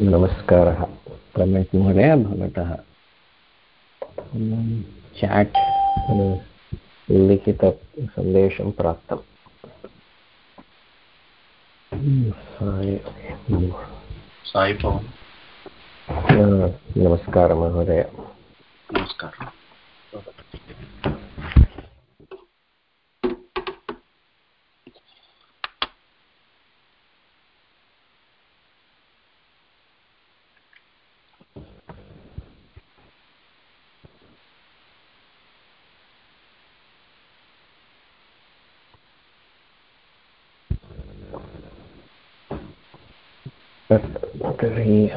नमस्कारः क्लमेण्ट् महोदय भवतः चाट् लिखितसन्देशं प्राप्तम्। नमस्कारः महोदय। नमस्कारः।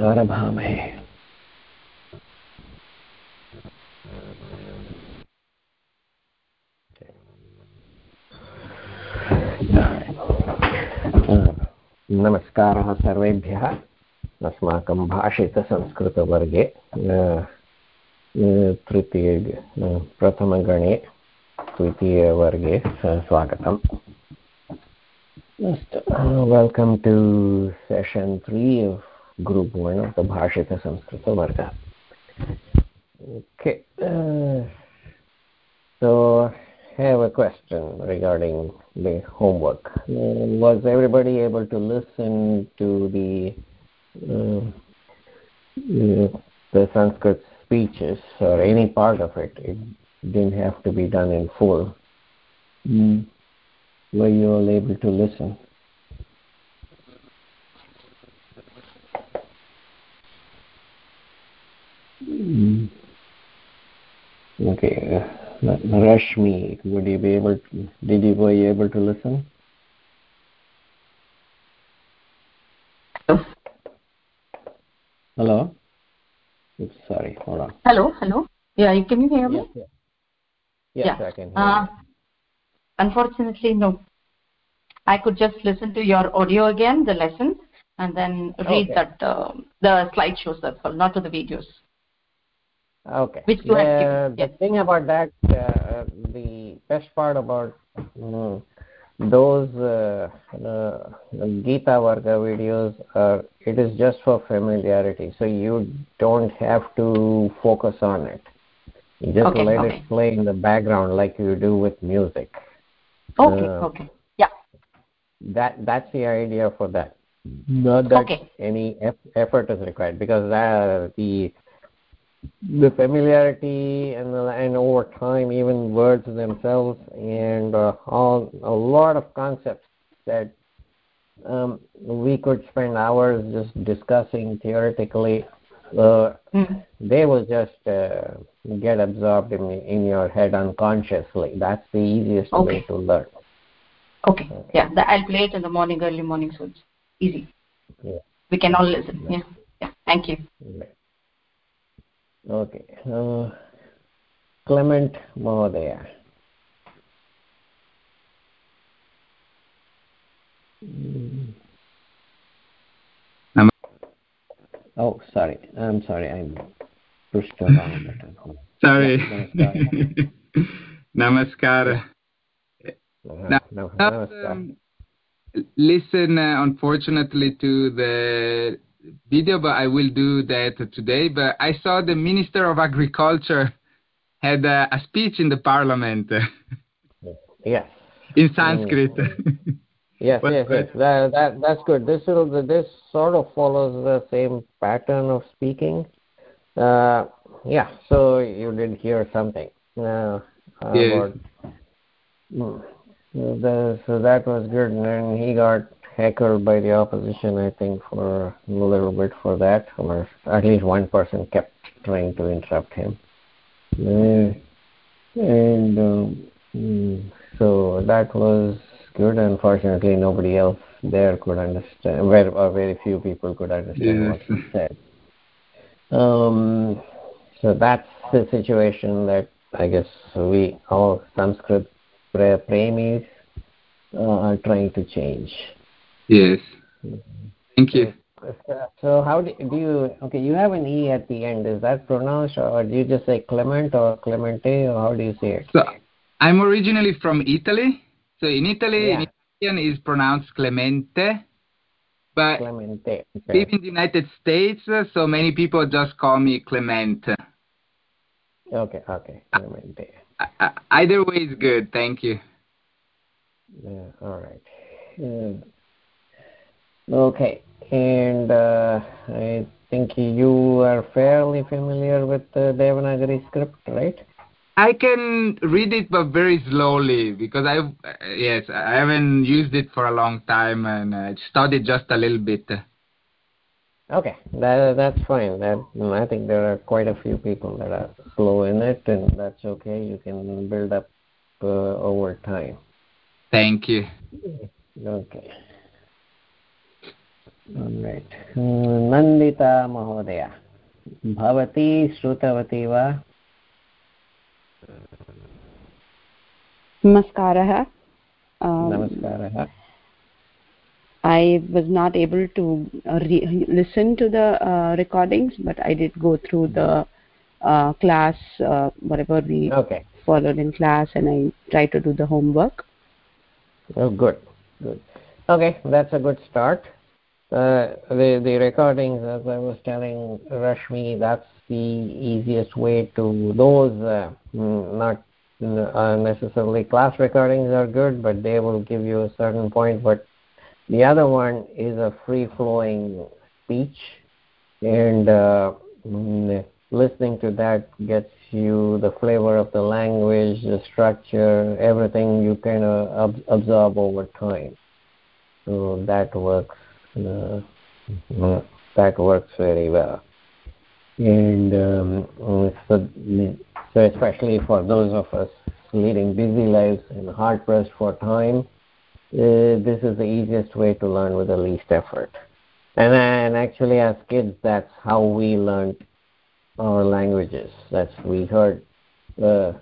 आकार भाव है। हाँ। नमस्कारः सर्वेभ्यः। अस्माकं भाषितसंस्कृतवर्गे तृतीय प्रथमगणे तृतीय स्वागतम्। अस्तु welcome to session three of 1 of the bhashita samskrita varga okay uh, so I have a question regarding the homework. Was everybody able to listen to the uh, the sanskrit speeches or any part of it? It didn't have to be done in full. Mm were you all able to listen? Okay, uh, Rashmi, would you be able to, did you were you able to listen? Hello. Hello? Oops, sorry, hold on. Hello, hello. Yeah, you can you hear me? Yes, yes. yeah. I can hear uh, you unfortunately no i could just listen to your audio again the lessons and then read Okay. that uh, the slideshows that's all not to the videos okay. Which you the, the yes. thing about that uh, the best part about mm, those uh, uh, gita varga videos are it is just for familiarity. So you don't have to focus on it. You just Okay, let okay. it play in the background like you do with music. Okay Uh, okay. Yeah. that that's the idea for that. Not that Okay. any eff- effort is required because uh, the the familiarity and and over time even words themselves and uh, all a lot of concepts that um, we could spend hours just discussing theoretically uh, mm. they will just uh, get absorbed in in your head unconsciously. That's the easiest way to learn. Okay. Yeah the, i'll play it in the morning early morning so it's easy. Yeah. we can all listen. Yeah. Yeah. Thank you. Right. Okay. Clement Mahodaya. Mm. Nam- Oh, sorry. I'm sorry. I pushed the button. Sorry namaskar Now- Now, namaskar. um, listen uh, unfortunately to the video but i will do that today but i saw the minister of agriculture had a, a speech in the parliament Yes. in sanskrit Yes, But- yes, yes. That, that that's good. This will this sort of follows the same pattern of speaking. Uh, yeah. So you did hear something. Uh, Yes. about. So the, so that was good, and then he got heckled by the opposition, I think, for a little bit for that, or at least one person kept trying to interrupt him. Uh, and um, mm, so that was good. Unfortunately, nobody else there could understand, very, or very few people could understand what he said. Um, so that's the situation that I guess we all Sanskrit pre- premis uh, are trying to change. Yes thank you So how do, do you? Okay, you have an e at the end. Is that pronounced, or do you just say Clement or Clemente, or how do you say it? so i'm originally from italy so in italy Yeah. in italian is pronounced clemente but Clemente. Okay. in the United States, so many people just call me Clemente. Okay. Okay. Clemente. Either way is good. Thank you. Yeah, all right. Uh, okay, and uh, I think you are fairly familiar with the Devanagari script, right? I can read it, but very slowly because I, yes, I haven't used it for a long time and I studied just a little bit. Okay, that that's fine. That I think there are quite a few people that are slow in it, and that's okay. You can build up uh, over time. Thank you. Okay. All right. Nandita महोदय भवती श्रुतवती वा Namaskaraha. Um, नमस्कारः I was not able to uh, re- listen to the uh, recordings, but I did go through the uh, class, uh, whatever we Okay. followed in class, and I tried to do the homework. Oh, good, good. Okay, that's a good start. Uh, the the recordings, as I was telling Rashmi, that's the easiest way to those uh, mm, not uh, necessarily class recordings are good, but they will give you a certain point. But the other one is a free flowing speech, and uh, mm, listening to that gets you the flavor of the language, the structure, everything you kind of ab- absorb over time. So that works. Uh, uh, that works very well. And um, uh, so, so especially for those of us leading busy lives and hard pressed for time, uh, this is the easiest way to learn with the least effort. And, and actually, as kids, that's how we learned our languages. That's we heard. Uh,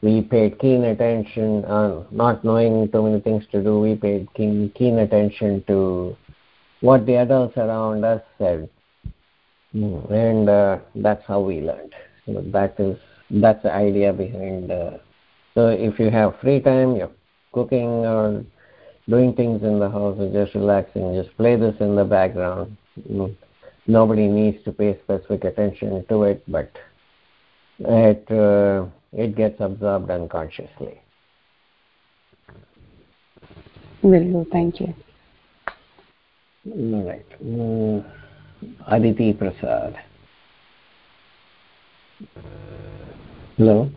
we paid keen attention on not knowing too many things to do. We paid keen keen attention to what the adults around us said, Mm, and uh, that's how we learned. So that is that's the idea behind. Uh, so if you have free time, you're cooking or doing things in the house or just relaxing, just play this in the background. Mm, Nobody needs to pay specific attention to it, but it uh, it gets absorbed unconsciously. Will do. Thank you All right. Mm, Aditi Prasad. Hello.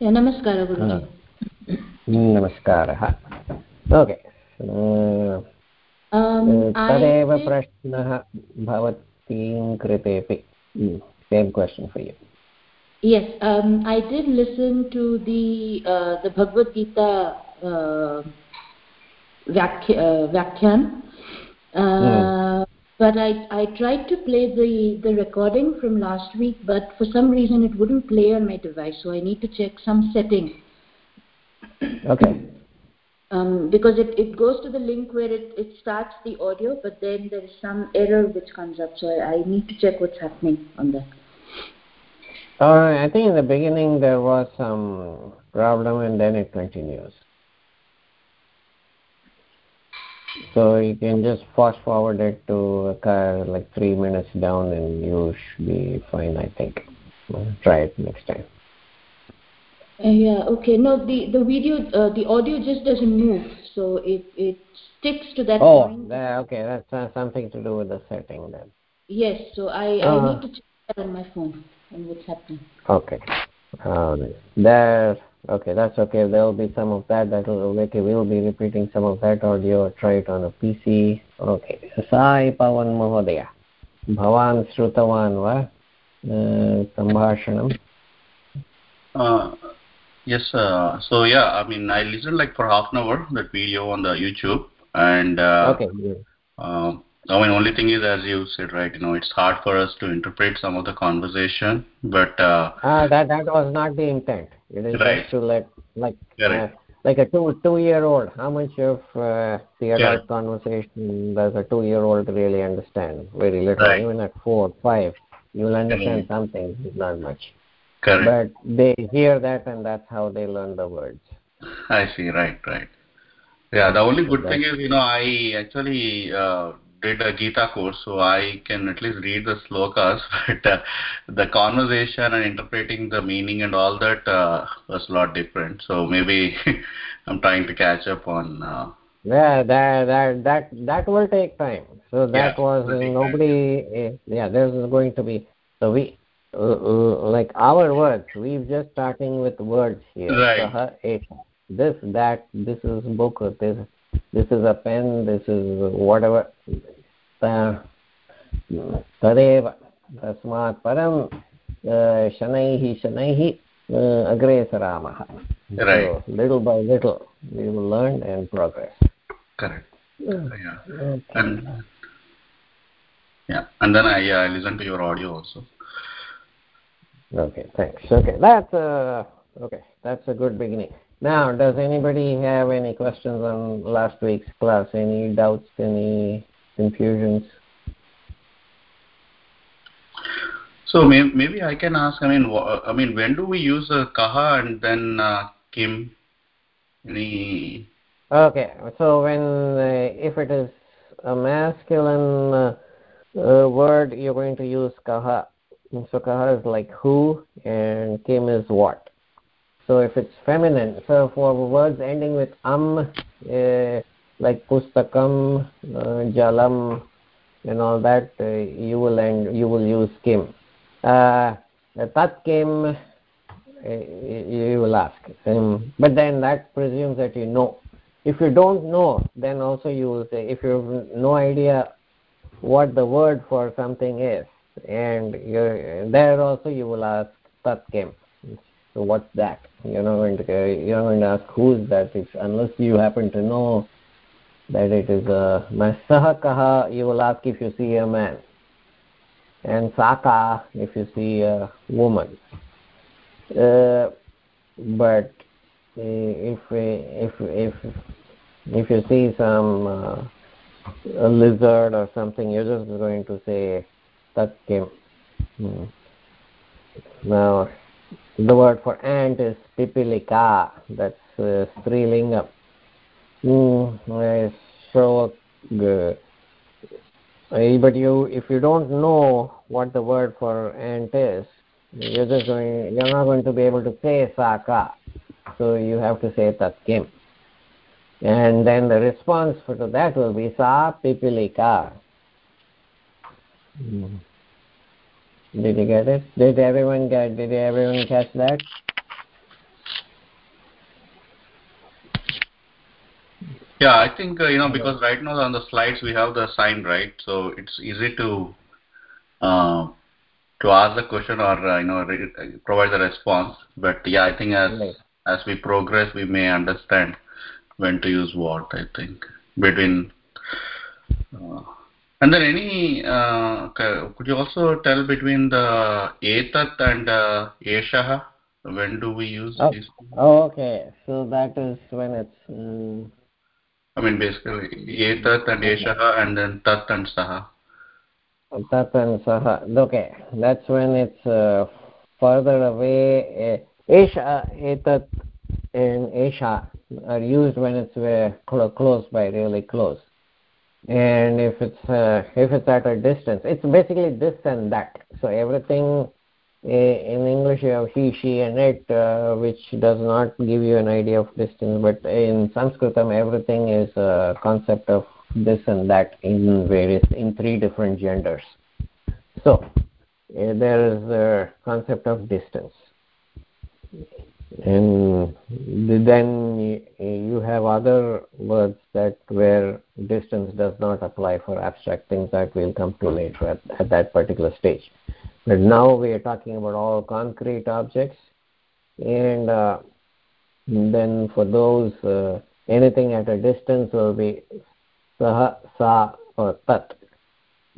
Yeah, namaskara, Guruji. नमस्कारः okay Um, I तदेव did- प्रश्नः भवतीं कृतेपि same question for you Yes, um, I did listen to the uh, the Bhagavad Gita uh, Vyakh- uh, Vyakhyan, uh, but I I tried to play the the recording from last week, but for some reason it wouldn't play on my device, so I need to check some setting. Okay. Um, because it, it goes to the link where it, it starts the audio, but then there is some error which comes up, so I, I need to check what's happening on that. Uh, I think in the beginning there was some problem and then it continues. So you can just fast forward it to a car like three minutes down and you should be fine, I think. Uh, Try it next time. Uh, yeah, okay. No, the, the video, uh, the audio just doesn't move, so it, it sticks to that Oh, point. okay, that's uh, something to do with the setting then. Yes, so I, Uh-huh. I need to check that on my phone and what's happening. Okay. Um, there. Okay, that's okay. There will be some of that. That will Vicky will be repeating some of that audio. Try it on a PC. Okay. Sai Pavan Mahodaya. भवान् श्रुतवान् वा अ, सम्भाषणं Uh, yes, uh, so yeah, I mean, I listened like for half an hour that video on the YouTube, and uh, Okay. good. um, I mean, only thing is, as you said, right, you know, it's hard for us to interpret some of the conversation, but uh, Ah, that that was not the intent. it is Right. to let like uh, like a two two year old. How much of uh, the adult Correct. conversation does a two year old really understand? Very little. Right. Even at four, five, you'll understand Mhm. something, not much. correct. But they hear that, and that's how they learn the words. I see, right, right. Yeah, the only good So thing is, you know, I actually uh, did a Gita course, so I can at least read the slokas, but uh, the conversation and interpreting the meaning and all that uh, was a lot different. So maybe I'm trying to catch up on. Uh, yeah, that that that that will take time. So that Yeah, was nobody. eh, Yeah, there's going to be. So we like our words. We've just starting with words here. Right. Esha. This, that, this is book. This, this is a pen. This is whatever. Ta- तदेव तस्मात् परं uh, शनैः शनैः uh, अग्रे सरामः Right. so little by little we will learn and progress correct. Mm. Yeah. okay. And yeah, and then I yeah, I listened to your audio also. okay thanks okay that's uh okay that's a good beginning now does anybody have any questions on last week's class any doubts any confusions So may, maybe I can ask. I mean, I mean, when do we use uh, kaha and then uh, kim? Any? Okay, so when uh, if it is a masculine uh, uh, word, you're going to use kaha. So kaha is like who, and kim is what. So if it's feminine, so for words ending with am, uh, like pustakam, uh, jalam, and all that, uh, you will end, you will use kim. Uh, tat kim, uh, you will ask. Um, but then that presumes that you know. If you don't know, then also you will say, if you have no idea what the word for something is, and there also you will ask tat kim. So what's that? You're not going to you're going to ask who is that? It's, unless you happen to know that it is a masaha kaha. You will ask if you see a man, and saka if you see a woman. Uh, but uh, if if if if you see some uh, a lizard or something, you're just going to say tat kim. Hmm. Now the word for ant is pipilika. That's uh, strilingam. Mm, uh, so, uh, but you, if you don't know what the word for ant is, you're just going, you're not going to be able to say saka. So you have to say tatkim. And then the response for to that will be sa pipilika. Mm. Did you get it? Did everyone get? Did everyone catch that? Yeah, I think uh, you know because right now on the slides we have the sign right, so it's easy to uh, to ask the question or uh, you know re- provide the response. But yeah, I think as Right. as we progress, we may understand when to use what. I think between. Uh, and then any, uh, could you also tell between the etat and uh, eshaha? When do we use Oh. these? Oh, okay. So that is when it's um, I mean, basically, etat and eshaha, and then tat and saha. tat and saha. Okay, that's when it's uh, further away. Esha, etat, and esha are used when it's clo- close by, really close. And if it's uh, if it's at a distance, it's basically this and that. So everything in English you have he, she, and it, uh, which does not give you an idea of distance. But in Sanskritam, everything is a concept of this and that in various in three different genders. So uh, there is a concept of distance, and then you have other words that where distance does not apply for abstract things that we'll come to later at, at that particular stage. But now we are talking about all concrete objects, and uh, then for those uh, anything at a distance will be saha, sa, or tat,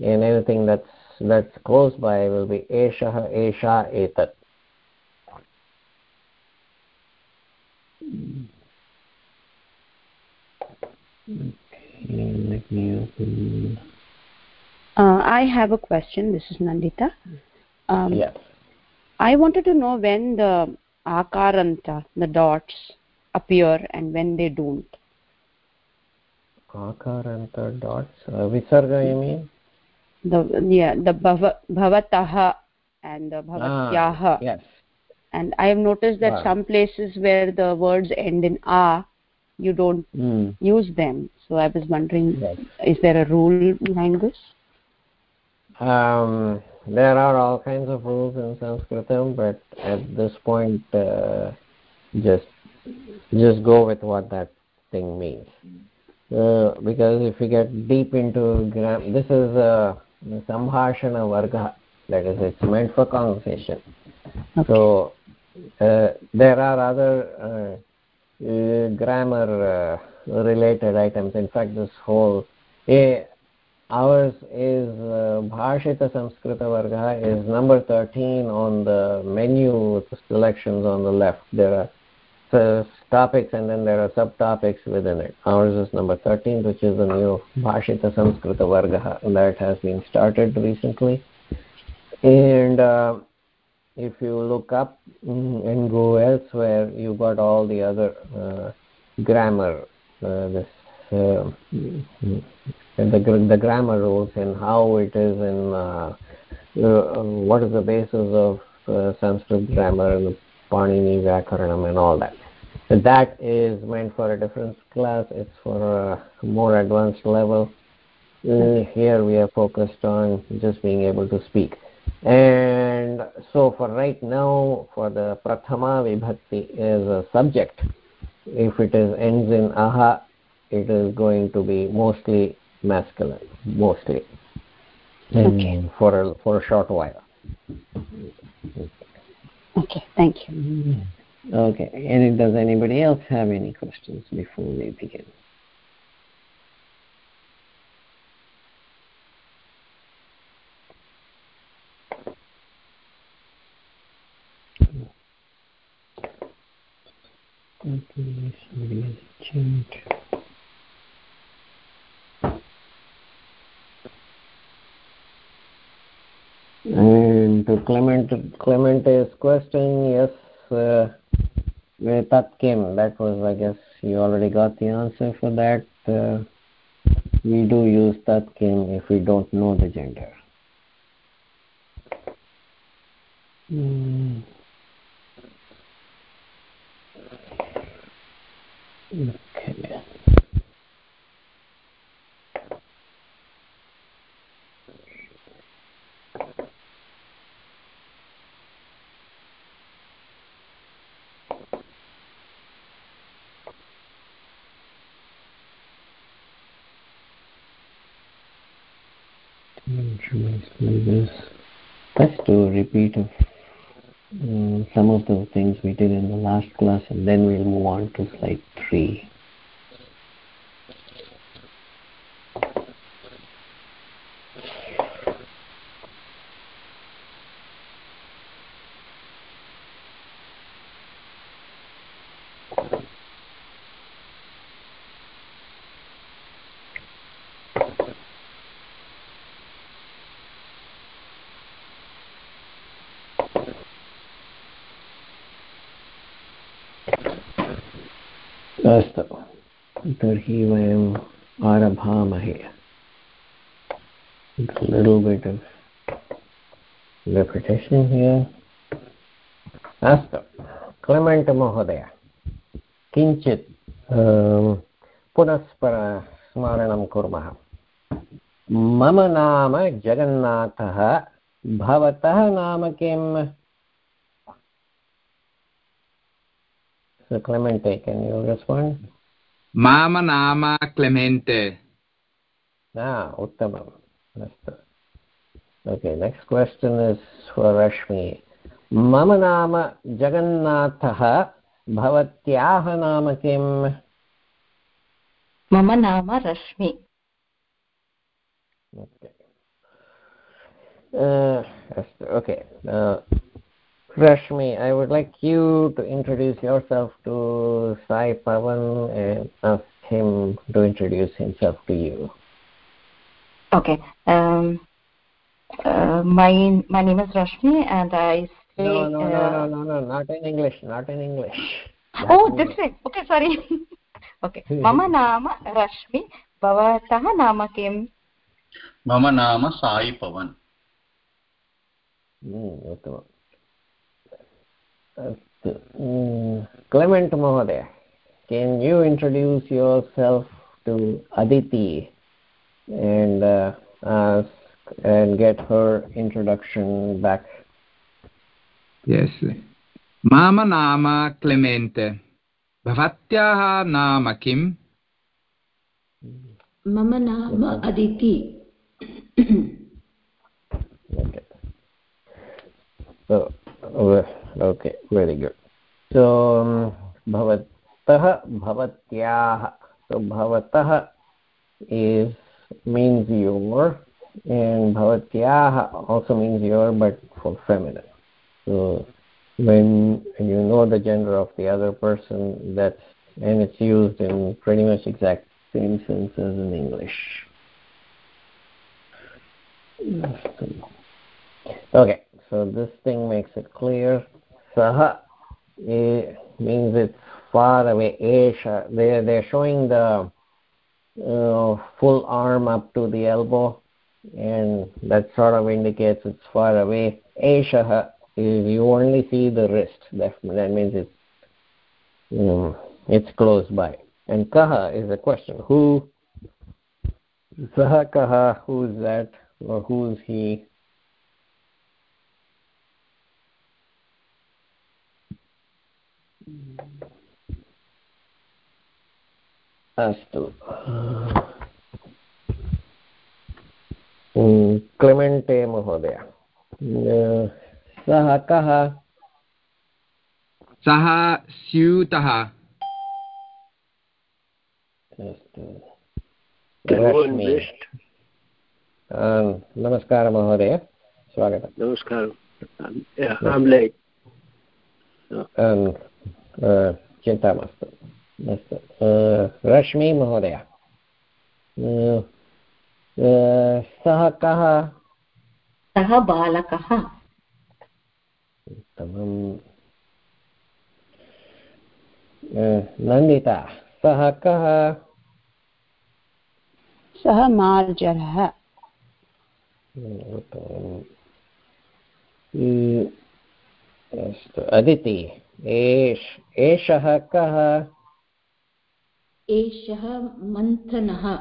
and anything that's that's close by will be eshaha, esha, etat. Okay, let me open. Uh, I have a question. This is Nandita. Um, Yes. I wanted to know when the akaranta, the dots, appear and when they don't. Akaranta dots. Uh, visarga, you mean? The yeah, the bhava, bhavataha and the bhavatyaha. Ah, yes. And I have noticed that Wow. some places where the words end in a, you don't Mm. use them. So I was wondering, Yes. is there a rule behind this? Um, there are all kinds of rules in Sanskritam, but at this point, uh, just just go with what that thing means. Uh, because if you get deep into gram, this is a sambhashana varga. That is, it's meant for conversation. So uh, there are other uh, uh, grammar uh, related items. In fact, this whole eh, ours is uh, bhashita varga is number 13 on the menu selections on the left. There are topics and then there are subtopics within it. Ours is number 13 which is the new bhashita samskrita varga that has been started recently. And uh, if you look up and go elsewhere you got all the other uh, grammar uh, this uh, the, the grammar rules and how it is in uh, uh, what is the basis of uh, Sanskrit grammar and the Panini Vyakaranam and all that. So that is meant for a different class. It's for a more advanced level. Uh, here we are focused on just being able to speak. And so for right now, for the Prathama Vibhakti is a subject. If it is ends in aha, it is going to be mostly masculine, mostly. Okay. For a, for a short while. Okay, thank you. Mm-hmm. Okay. And does anybody else have any questions before we begin? Okay, somebody has a chant. And to Clement, Clemente's question, yes, uh, that came. That was, I guess, you already got the answer for that. Uh, we do use tatkim if we don't know the gender. Mm. Okay. Let's do a repeat of um, some of the things we did in the last class and then we'll move on to slide 3. तर्हि वयम् आरभामहे। अस्तु Clement महोदय किञ्चित् पुनस्पर स्मरणं कुर्मः। मम नाम जगन्नाथः भवतः नाम किम्? So Clemente, can you respond? माम नाम क्लेमेण्ट् उत्तमम् अस्तु ओके नेक्स्ट् क्वश्चन् रश्मि मम नाम जगन्नाथः भवत्याः नाम किम् मम नाम रश्मि अस्तु okay Uh, Rashmi, I would like you to introduce yourself to Sai Pavan and ask him to introduce himself to you. okay um, uh, my my name is rashmi and i stay No, no, no, uh, no, no, no, not in English, not in English. oh this way okay sorry okay mama nama rashmi भवतः नाम किम् मम नाम साई पवन् उत्तमम् अस्तु Clement महोदय can you introduce yourself to Aditi and uh, ask and get her introduction back? Yes. Mama nama Clemente. भवत्याः नाम किम् मम नाम Aditi okay so okay very good so um, भवतः भवत्याः so bhavatah is means your and bhavatyah also means your but for feminine so when you know the gender of the other person that's and it's used in pretty much exact same sense as in english okay so this thing makes it clear saha it means it's far away. They they're showing the uh, full arm up to the elbow, and that sort of indicates it's far away. Is you only see the wrist. That means it's it's close by. And kaha is a question. Who? Saha kaha? Who's that? Or who's he? अस्तु। Clemente महोदय। सः कः? सः स्यूतः। अस्तु। नमस्कारः महोदय। स्वागतं नमस्कारः। चिन्ता मास्तु अस्तु रश्मि महोदय। सः कः? सः बालकः। उत्तमम्। नन्दिता सः कः? सः मार्जरः। उत्तमम्। अस्तु अदिति एष एषः कः? एषः मन्थनः।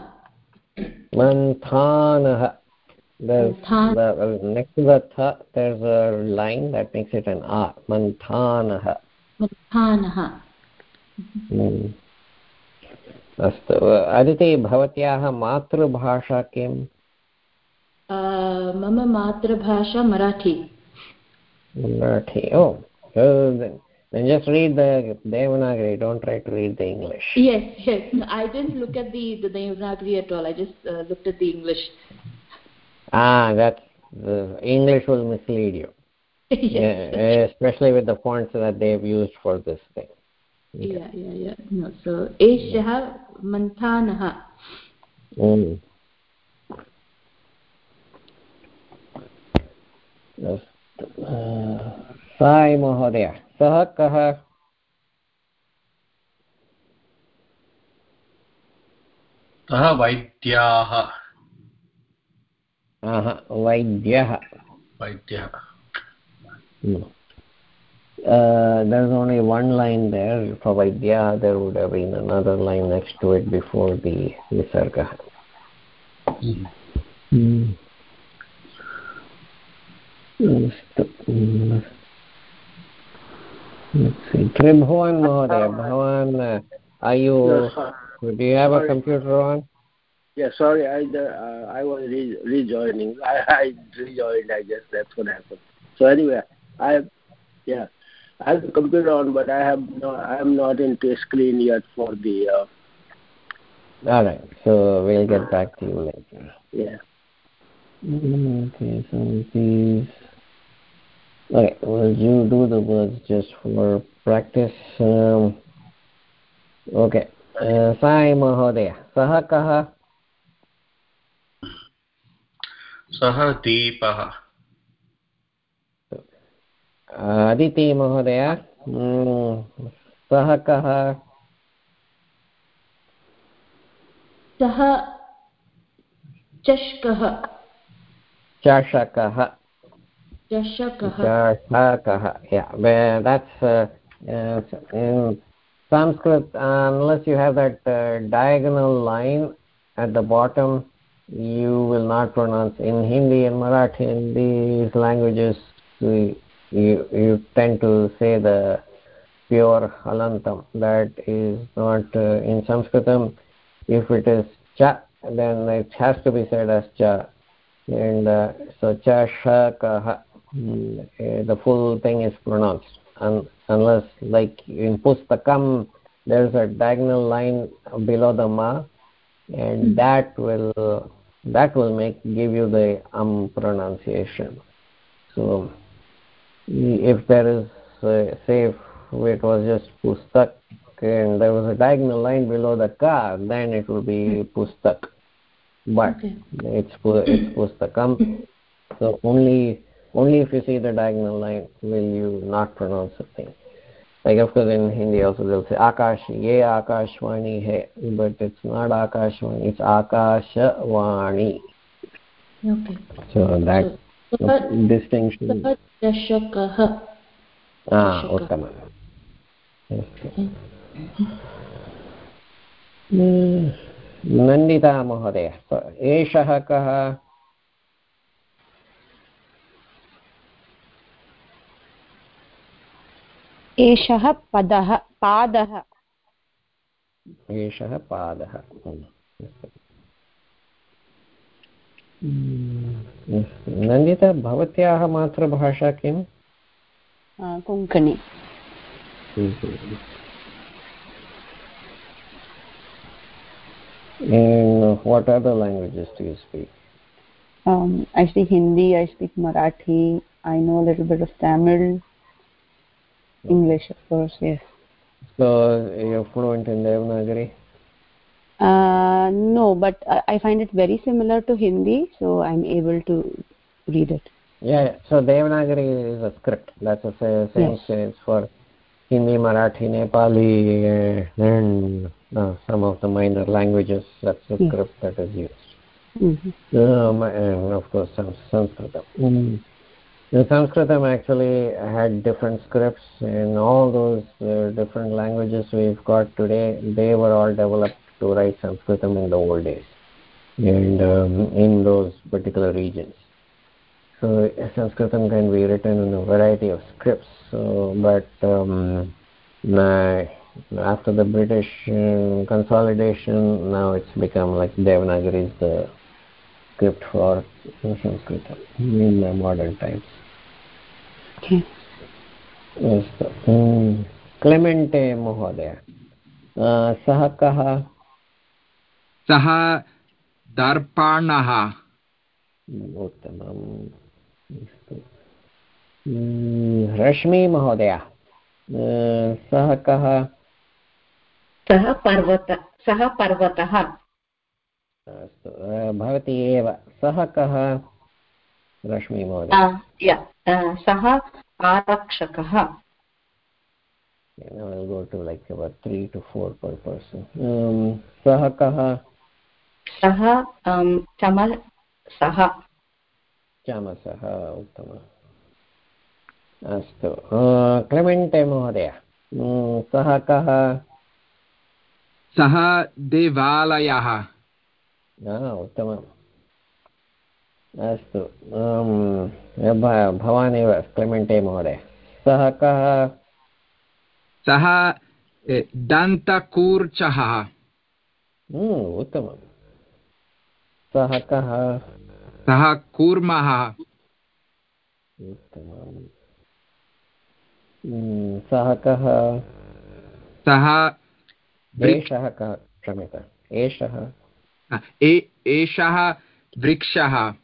मन्थानः। Line that makes it an आ मन्थानः। मन्थानः। hmm. अस्तु अदिति भवत्याः मातृभाषा किं मम मातृभाषा Marathi. Marathi oh, O then just read the Devanagari. Don't try to read the English. Yes, yes. I didn't look at the, the Devanagari at all. I just uh, looked at the English. Ah, that the English will mislead you. yes, yeah, especially with the fonts that they've used for this thing. Okay. Yeah, yeah, yeah. No, so Eshah Manthanah. Mm. Yes. Uh, Sai Mahodaya. सः कः सः वैद्याः वैद्यः वैद्यः Uh, there's only one line there for Vaidya. There would have been another line next to it before the Visarga. Mm. Mm. let's see tribhuvan mahoday bhavan are you do you have a computer on? Yeah sorry i uh, i was re rejoining. I i rejoined i guess that's what happened. So anyway i have yeah i have the computer on but i have no i am not into a screen yet for the uh, all right so we'll get back to you later. Yeah. Okay so these Okay, will you do the words just for practice? Um, okay. Sai महोदय सः कः सः दीपः अदिति महोदय सः कः सः चषकः चषकः Dashakah. Yeah, that's uh, in Sanskrit. Uh, unless you have that uh, diagonal line at the bottom, you will not pronounce. In Hindi and Marathi, in these languages, we, you you tend to say the pure halantam. That is not uh, in Sanskritam. If it is cha, then it has to be said as cha, and uh, so cha shakah the full thing is pronounced Un unless like in pustakam there's a diagonal line below the ma and mm -hmm. that will that will make give you the um pronunciation so if there is uh, say if it was just pustak and there was a diagonal line below the ka then it will be hmm. pustak but okay. it's it's pustakam so only only if you see the diagonal line will you not pronounce the thing like of course in hindi also they'll say akash ye akashwani hai but it's not akashwani it's akashwani okay so that so, distinction dashakah ah uttama Nandita महोदय एषः कः एषः पदः पादः एषः पादः नन्दिता भवत्याः मातृभाषा किम् Konkani And what other languages do you speak? Um, I speak Hindi, I speak Marathi, I know a little bit of Tamil, English, of course, yes. So you're fluent in Devanagari? Uh, no, but I find it very similar to Hindi, so I'm able to read it. Yeah, so Devanagari is a script. That's the same yes. for Hindi, Marathi, Nepali, and uh, some of the minor languages. That's the yes. script that is used. Mm -hmm. um, and of course, some Sanskrit. Mm. The Sanskritam actually had different scripts and all those uh, different languages we've got today, they were all developed to write Sanskritam in the old days and um, in those particular regions. So Sanskritam can be written in a variety of scripts, so, but um, after the British uh, consolidation, now it's become like Devanagari is the script for Sanskrit. In the modern times. अस्तु Clemente महोदय सः कः सः दर्पणः उत्तमम् अस्तु महोदय सः कः सः पर्वत सः पर्वतः अस्तु। भवती एव सः कः? रश्मिमहोदय सः आरक्षकः। um, सः कः? सः um, चमसः चमसः उत्तम। अस्तु। क्लेमेण्टे महोदय। सः कः? सः देवालयः। उत्तमम् अस्तु भवान् एव क्लेमेण्टे महोदय। सः कः? सः दन्तकूर्चः। उत्तमं सः कः? सः कूर्मः। उत्तमम्। सः कः? सः एषः कः क्षम्यता एषः? एषः वृक्षः।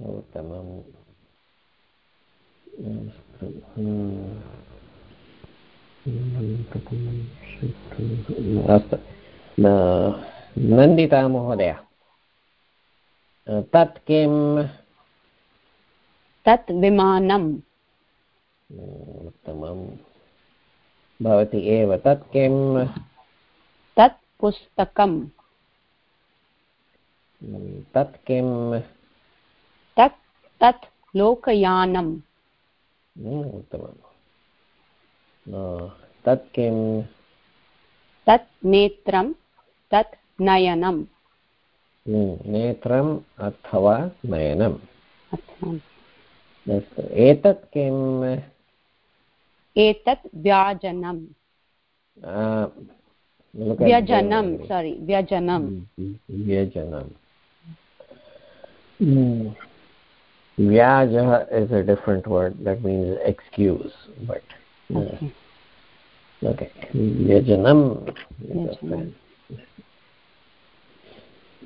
उत्तमम्। अस्तु। नन्दिता महोदय। तत् किम्? तत् विमानम्। उत्तमम्। भवति एव। तत् किम्? तत् पुस्तकम्। तत् किं तत् तत् लोकयानम्। उत्तमं तत् किं तत् नेत्रं तत् नयनम्। नेत्रम् अथवा नयनम्। अस्तु एतत् किम्? एतत् व्याजनं व्यजनं सारि व्यजनं Mm. Vyaja is a different word that means excuse, but okay. Uh, okay. Vyajanam. Vyajanam.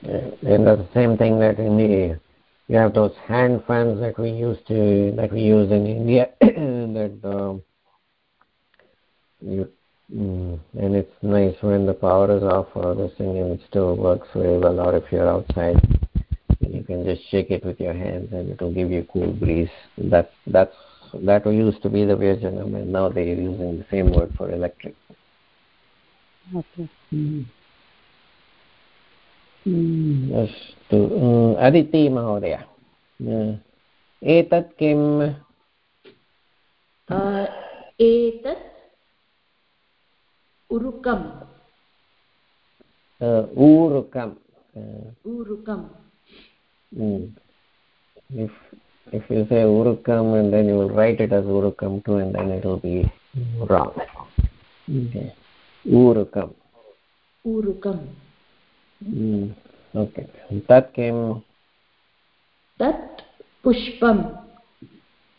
And that's the same thing that in the you have those hand fans that we used to that we use in India that um, you Mm, and it's nice when the power is off or this thing and it still works very well or if you're outside and you can just shake it with your hands and it will give you a cool breeze. That's that's that used to be the Vyajanam and now they are using the same word for electric. Okay. अस्तु अदिति महोदय एतत् किम् एतत् उरुकम् ऊरुकम् Urukam. Uh, uh, Hmm. If if you say urukam and then you will write it as urukam too and then it will be wrong. Okay. Urukam. Urukam. Mm. Okay. That came. That pushpam.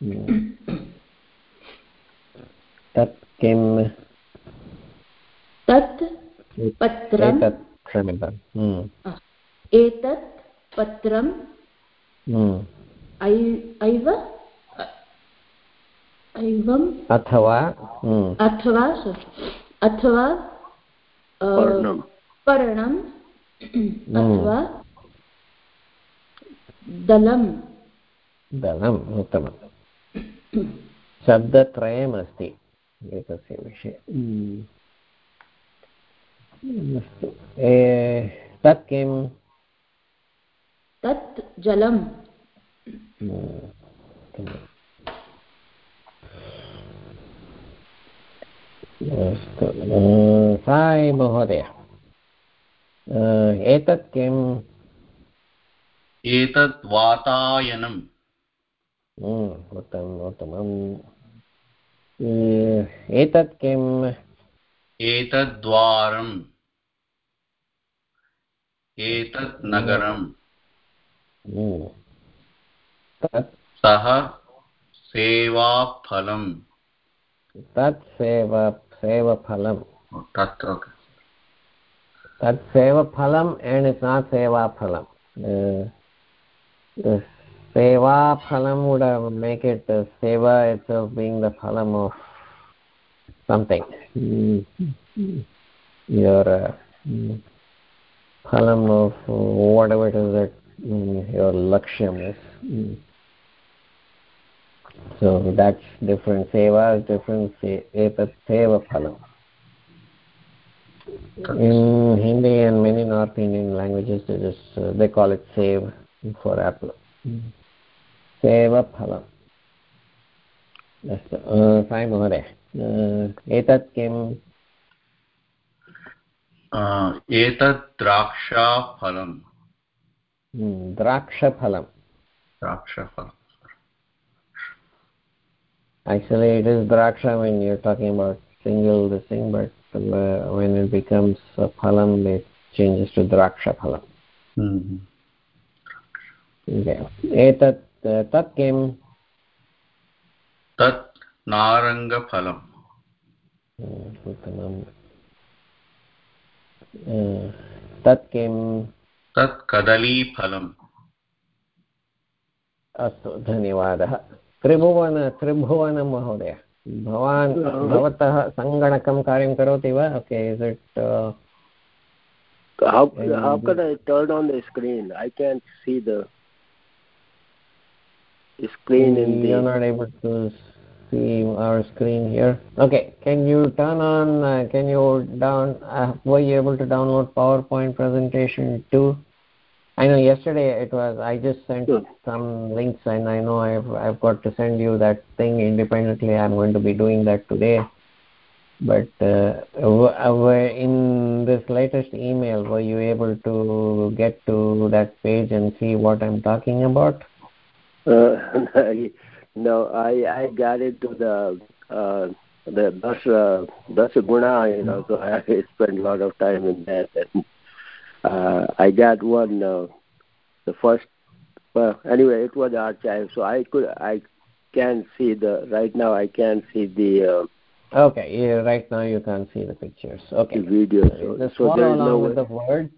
Mm. that came. That patram. Etat, remember. Mm. Ah. Etat पत्रम् ऐव ऐवम् अथवा अथवा अथवा पर्णम्। अथवा दलं दलम् उत्तमं शब्दत्रयमस्ति एतस्य विषये। अस्तु। तत् किं तत् जलम् सायि महोदय एतत् किम् एतत् वातायनम्। उत्तमम् उत्तमम्। एतत् किम् एतद्वारम्। एतत् नगरम्। सः सेवाफलं तत् सेव सेवफलं तत् ओके तत् सेवफलम्. एण्ड् इस् नाट् सेवाफलं सेवाफलं वुड् मेक् इट् सेवा इट्स् बीङ्ग् द फलम् आफ् सम्थिङ्ग् योर् फलम् of whatever it is that Your uh, phalam of whatever it is that mm, your lakshyam is. Mm. So that's different. Seva is different. Etat seva phalam in hindi and many north indian languages they just uh, they call it save for apple seva phalam अस्तु साई महोदय एतत् किम् एतत् द्राक्षाफलम् द्राक्षफलं द्राक्षफलम् actually it is draksha when you're talking about single the thing but uh, when it becomes a phalam it changes to draksha phalam mm -hmm. okay etat tat kim tat narangaphalam उत्तमम् तत् किं तत् कदलीफलम् अस्तु धन्यवादः त्रिभुवन त्रिभुवनं महोदय भवान् भवतः सङ्गणकं कार्यं करोति वा okay is it how how can i turn on the screen i can't see the screen in the you're not able to see our screen here okay can you turn on uh, can you down uh, were you able to download powerpoint presentation too I know yesterday it was. I just sent Sure. some links, and I know I've I've got to send you that thing independently. I'm going to be doing that today. But uh, uh, were- in this latest email, were you able to get to that page and see what I'm talking about? Uh, no, I I got into the uh, the Dasa Dasa Guna, you know, so I spent a lot of time in that. And uh, I got one, uh, the first. Well, anyway, it was archived, so I could I can see the right now. I can see the uh, Okay, yeah, right now you can't see the pictures. Okay. the video. So, Just so follow along no with way. the word.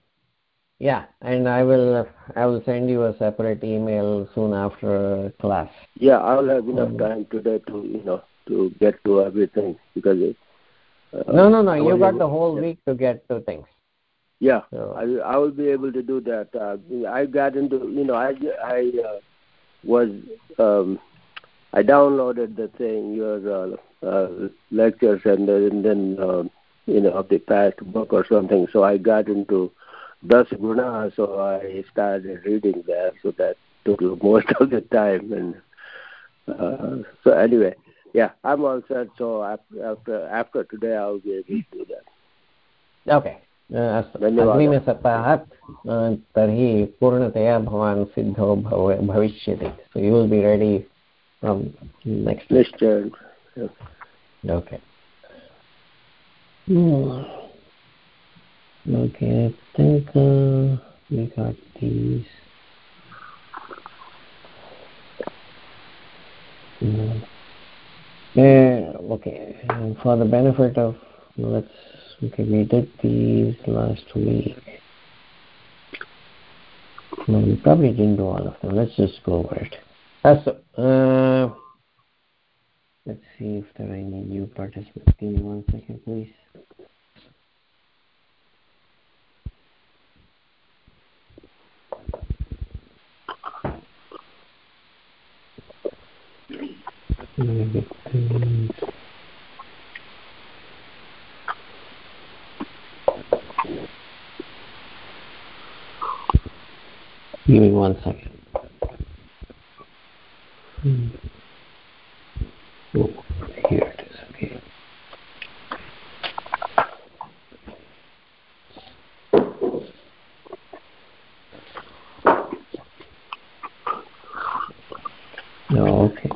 Yeah, and I will I will send you a separate email soon after class. Yeah, I'll have enough Um, time today to you know to get to everything because it. Uh, No, no, no. You got the whole week to get to things. Yeah, So, I I will be able to do that. Uh, I got into you know I I uh, was um, I downloaded the thing your uh, uh, lectures and then, and then uh, you know of the past book or something. So I got into Das Guna, so I started reading that. So that took most of the time and uh, so anyway, yeah, I'm all set. So after after, after today, I'll be able to do that. Okay अस्तु धन्यवादः। अग्रिमसप्ताहात् अ, तर्हि पूर्णतया भवान् सिद्धो भव भविष्यति so you will be ready from next Mr. Okay. Hmm. Okay, I think uh, we got these. Hmm. Yeah, okay. And for the benefit of let's okay, we did these last week. No, we probably didn't do all of them. Let's just go over it. That's uh, Let's see if there are any new participants. Give me one second, please. Maybe things- Give me one second. Hmm. Oh, here it is. Okay. No, okay.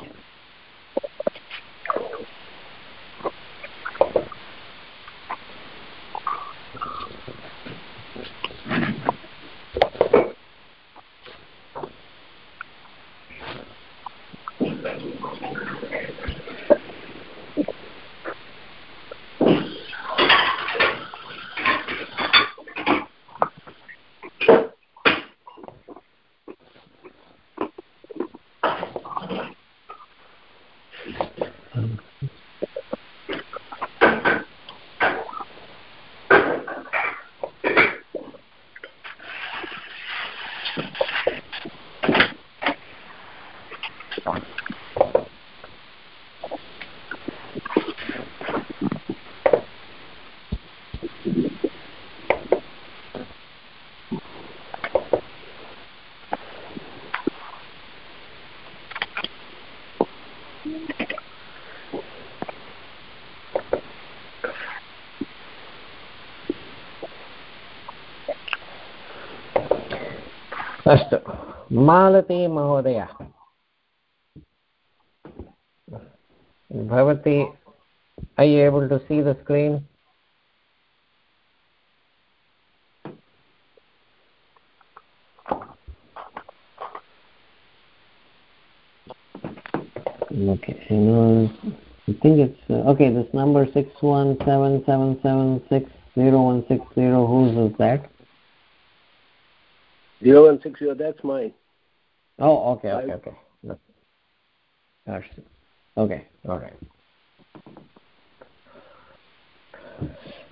अस्तु मालती महोदय भवती I able to see the screen Okay, I know. I think it's uh, okay. This number six one seven seven seven six zero one six zero. Whose is that? Zero one six zero. That's mine. Oh, okay, okay, Five. okay. No. Gosh. Okay, all right.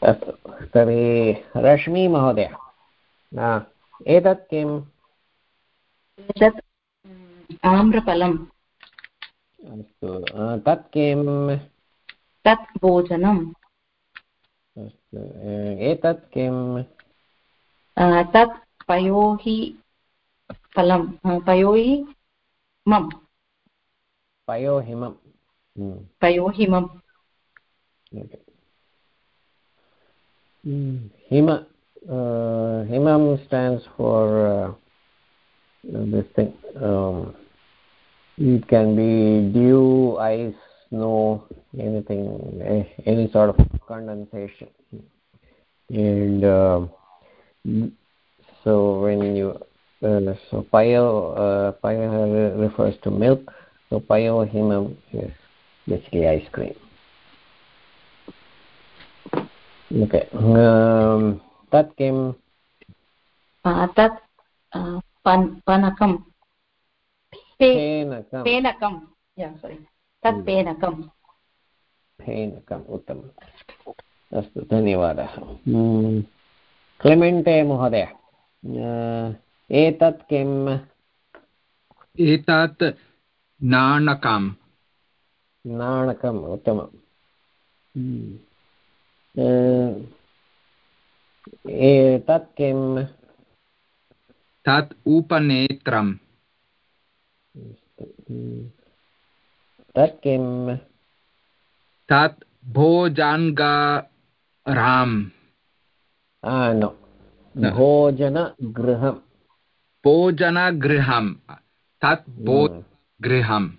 अस्तु तर्हि रश्मि महोदय आ, एतत् किम् तत् आम्रफलम् अस्तु आ, तत् किम् तत् भोजनम् अस्तु ए- एतत् किम् आ, तत् पयोहि फलं पयोहि मम् पयोहिमम् पयोहिमम् okay. hima uh, himam stands for uh, this thing um, it can be dew ice snow anything any sort of condensation and uh, so when you uh, so payo uh, payo refers to milk so payo himam is basically ice cream okay um, तत् किं तत् पनकं पेनकं तत् पेनकं फेनकम् उत्तमम् अस्तु धन्यवादः Clemente महोदय एतत् किम् एतत् नाणकं नाणकम् उत्तमम् एतत् किम् तत् उपनेत्रम् तत् किम् तत् भोजनगृहम् न भोजनगृहं भोजनगृहं तत् भोजनगृहम्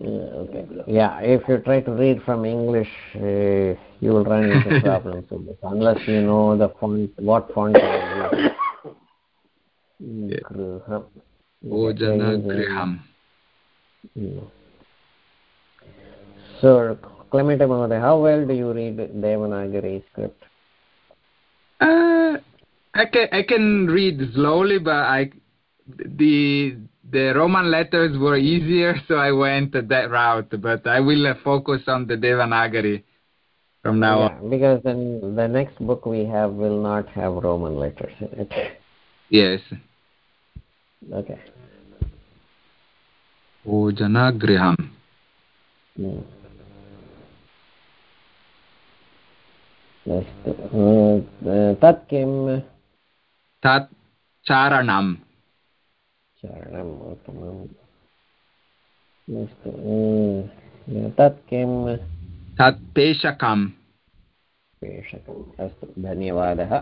okay yeah if you try to read from english uh, you will run into problems with this unless you know the font what font griham भोजनगृहम् so clemente Mahoday, how well do you read devanagari script uh, i can i can read slowly but i the the Roman letters were easier, so I went that route. But I will uh, focus on the Devanagari from now yeah, on. Because then the next book we have will not have Roman letters in it. Yes. Okay. Ojanagriham. Hmm. अस्तु तत् किं तत् चारणम् चरणम् उत्तमम् अस्तु तत् किं तत् पेषकम् पेषकम् अस्तु धन्यवादः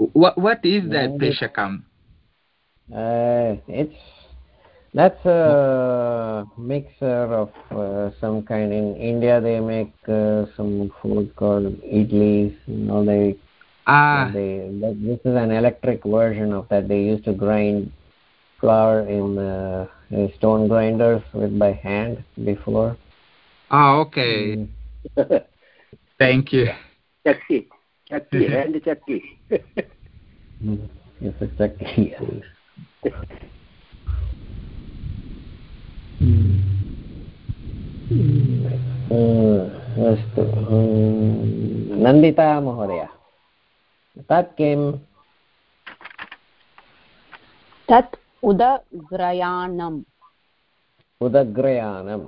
what is that peshakam uh, it's that's a mixer of uh, some kind in india they make uh, some food called idlis you know they ah they this is an electric version of that they used to grind flour in, uh, stone grinders with by hand before. Ah, okay. Mm. Thank you. Chakki. Chakki, hand chakki. it's a chakki, अस्तु नन्दिता महोदय तत् किं तत् उदग्रयाणम् उदग्रयाणम्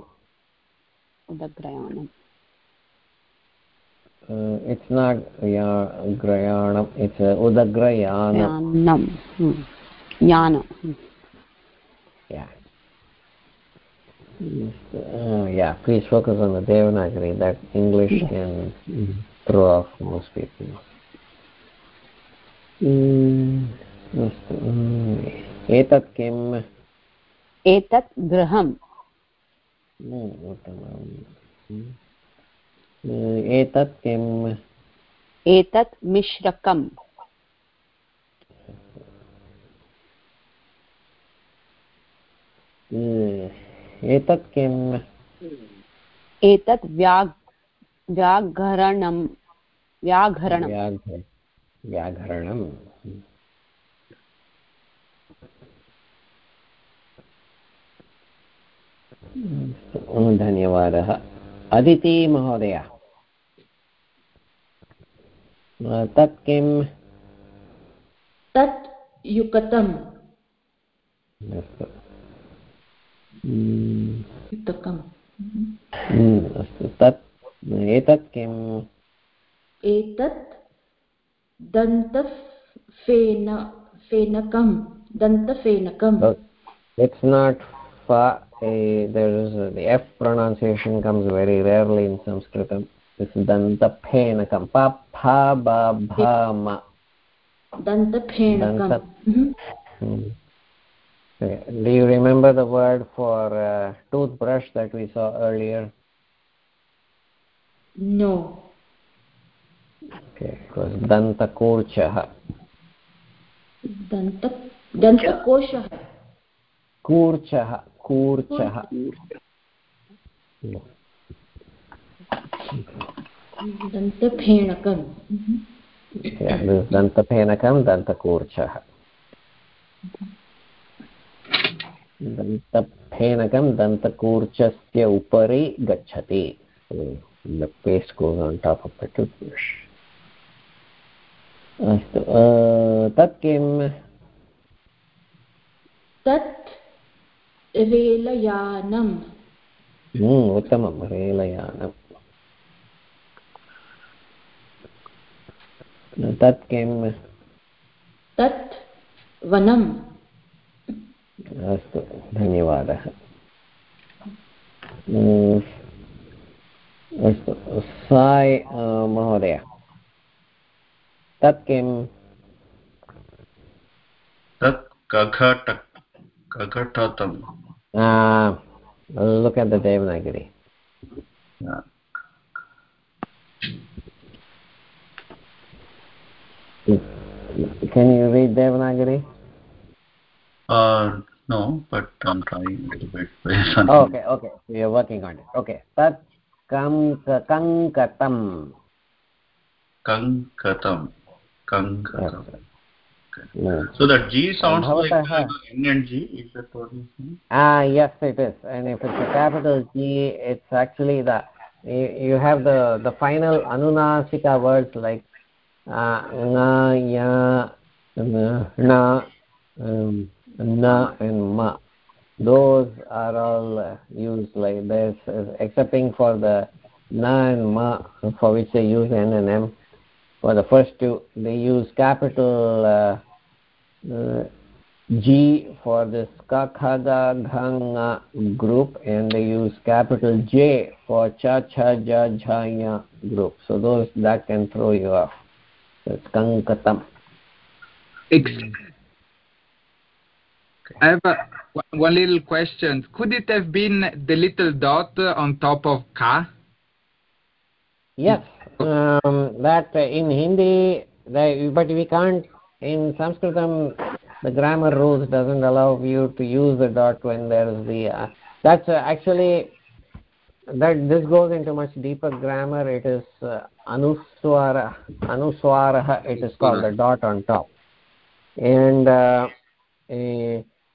उदग्रयाणम् it's not grayanam it's uh, udagrayanam yana yeah uh, yeah please focus on the devanagari that english yes. can throw off most people अस्तु एतत् किम् एतत् गृहम् उत्तमम् एतत् किम् एतत् मिश्रकम् एतत् किम्? एतत् व्याघ् व्याघरणं व्याघरणं व्याघरणम् धन्यवादः। अदिति महोदय। तत् किम्? तत् युकतम्। अस्तु। अस्तु तत् एतत् किम् एतत् दन्तफेन फेनकम् dantafenakam But it's not fa a, there is a, the f pronunciation comes very rarely in sanskritam it's dantaphenakam pa pha ba bha ma dantaphenakam do you remember the word for uh, toothbrush that we saw earlier? No. Okay. It was dantakurchah danta danta dantakoshah kurchah kurchah dantaphenakam. Mhm. yeah दन्तफेनकं दन्तकूर्चस्य उपरि गच्छति। The paste goes on top of the toothbrush. अस्तु तत् किम् तत् रेलयानम्। उत्तमं रेलयानम्। तत् किम् तत् वनम्। अस्तु धन्यवादः। अस्तु साय् महोदय। तत् किम्? तत् कघट कघटतम्। Devanagari can you read no, but I'm trying a little bit. okay okay so you're working on it okay tat kanka kankatam Kankatam. Kankatam. No. So that G sounds like uh, N and G. Is that what you saying? Ah, yes, it is. And if it's a capital G, it's actually the you, you have the the final anunasika words like uh, na, ya, na, na, um, na, and ma. Those are all used like this, excepting for the na and ma, for which they use n and m. For the first two, they use capital. Uh, uh, G for this kakhaga ghanga group and they use capital J for cha cha ja jha ya group. So those that can throw you off. It's kankatam. Ex- I have a, one little question. Could it have been the little dot on top of ka? Yes, um, that uh, in Hindi, the, but we can't in Sanskritam. The grammar rules doesn't allow you to use the dot when there's the. Uh, that's uh, actually that this goes into much deeper grammar. It is uh, anuswara, anuswara. It is called the dot on top, and uh,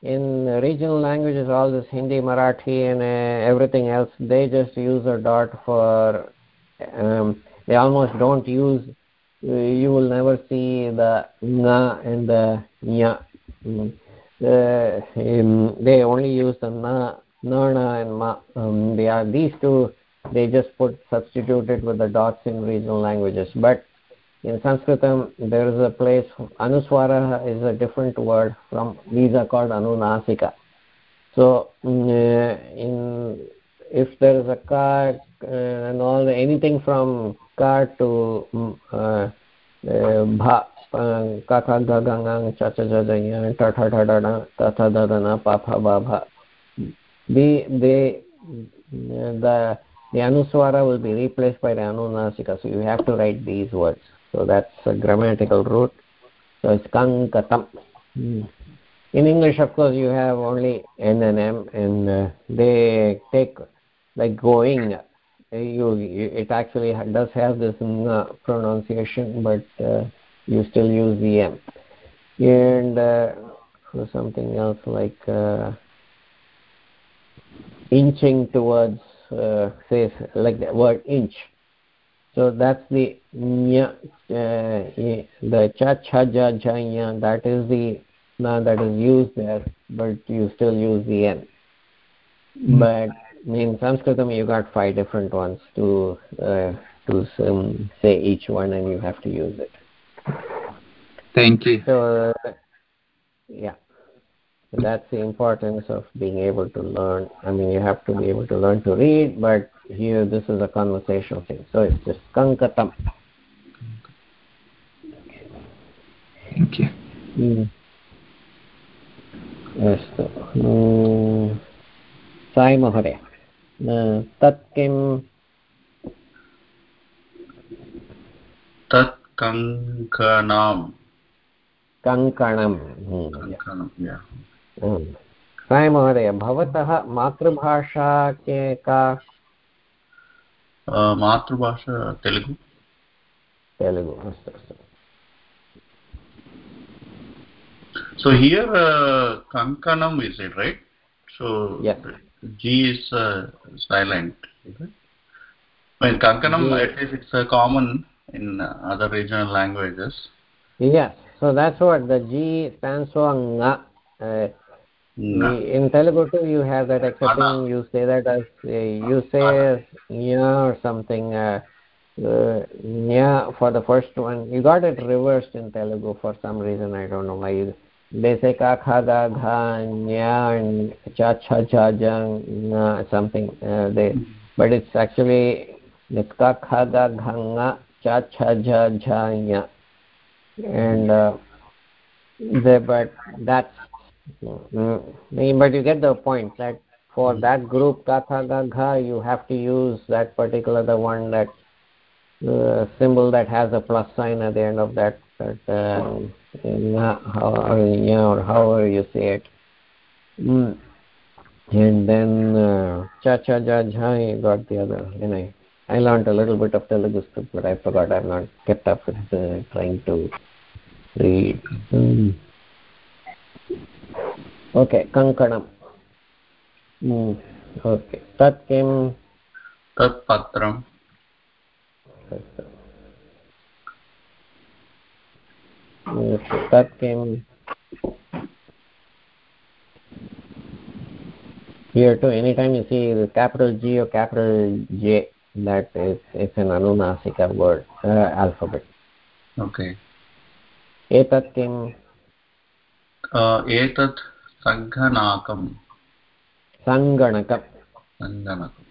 in regional languages, all this Hindi, Marathi, and uh, everything else, they just use a dot for um, they almost don't use uh, you will never see the na and the nya. Mm. Um, they only use the na na na and ma. Um, they are these two they just put substituted with the dots in regional languages. But in sanskritam there is a place anuswara is a different word from these are called anunasika. So mm, uh, in if there is a ka uh, and all the, anything from ka to mm, uh, uh, bha ka ka ga ga nga cha cha ja ya ta tha tha da da ta tha da da na pa pha ba bha. The they the the anuswara will be replaced by the anunasika. So you have to write these words so that's a grammatical root. So it's kankatam. Hmm. in english of course you have only n and m and uh, they take like going. You, you it actually does have this uh, pronunciation but uh, you still use the m. And uh, for something else like uh, inching towards uh, say like the word inch so that's the nya, uh, the cha cha ja ja nya, that is the na that is used there but you still use the n Mm. but in sanskritam you got five different ones to uh, to um, say each one and you have to use it Thank you. so uh, yeah So that's the importance of being able to learn. I mean, you have to be able to learn to read, but here this is a conversational thing. So it's just kankatam. Thank you. Mm. अस्तु साई महोदय तत् किं तत् कङ्कणां कङ्कणं साई महोदय भवतः मातृभाषा के का मातृभाषा तेलुगु तेलुगु अस्तु अस्तु so here uh, kankanam is it right so yes g is uh, silent right? I mean kankanam yeah. at least it's uh, common in other regional languages yes so that's what the g stands for nga uh, in Telugu too, you have that exception. You say that as uh, you say nya or something. Uh, uh, nya for the first one. You got it reversed in Telugu for some reason. I don't know why. They say ka kha ga gha nya and cha cha cha jang something. Uh, they, but it's actually it's ka kha ga gha nga cha cha ja ja nya. And uh, the, but that's Mm, but you get the point that for that group katha gagha you have to use that particular the one that uh, symbol that has a plus sign at the end of that that uh, how, or however you say it. Mm. and then uh, cha cha ja jha you got the other and I I learned a little bit of Telugu script but I forgot I've not kept up with uh, trying to read. Mm. Okay कङ्कणम् okay तत् किं तत् पत्रम् तत् किं here too anytime you see the capital G or capital J that is it's an anunasika word uh, alphabet okay etat kim एतत् सङ्गणकम् सङ्गणकम् सङ्गणकम्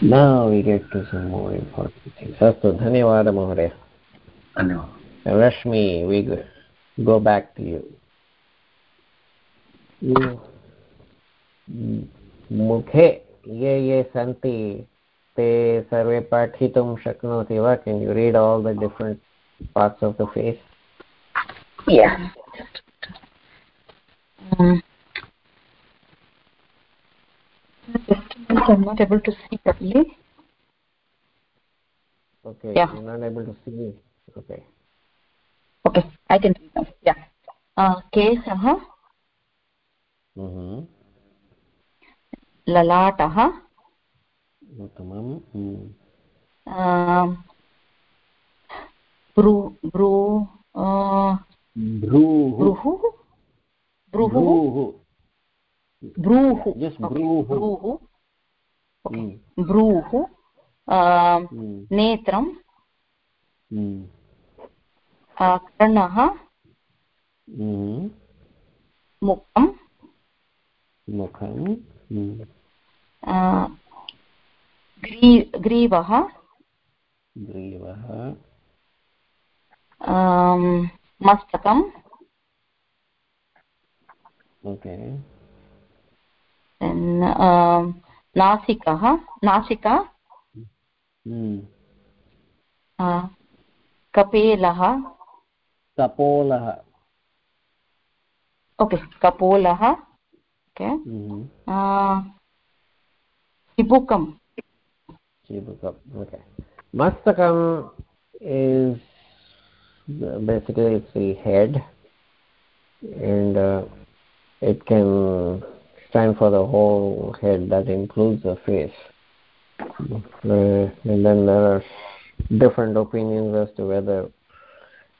Now we get to some more important things. अस्तु धन्यवादः महोदय धन्यवादः Rashmi, we go back to you. मुखे ये ये सन्ति ते सर्वे पठितुं शक्नोति वा can you read all the different parts of the face Yeah. Um, I'm not able to see properly. Okay, yeah. you're not able to see. Okay. Okay, I can read now. Yeah. Uh, केशः ललाटः उत्तमं भ्रू भ्रू भ्रूः भ्रूः भ्रूः भ्रूः भ्रूः भ्रूः नेत्रं कर्णः मुखं मुखं। ग्रीवः। ग्रीवः। मस्तकम्। ओके। नासिकः। नासिका? कपेलः। कपोलः। ओके कपोलः। Okay चिबुकं चिबुकम् okay mastakam is basically it's the head and uh, it can stand for the whole head that includes the face uh, and then there are different opinions as to whether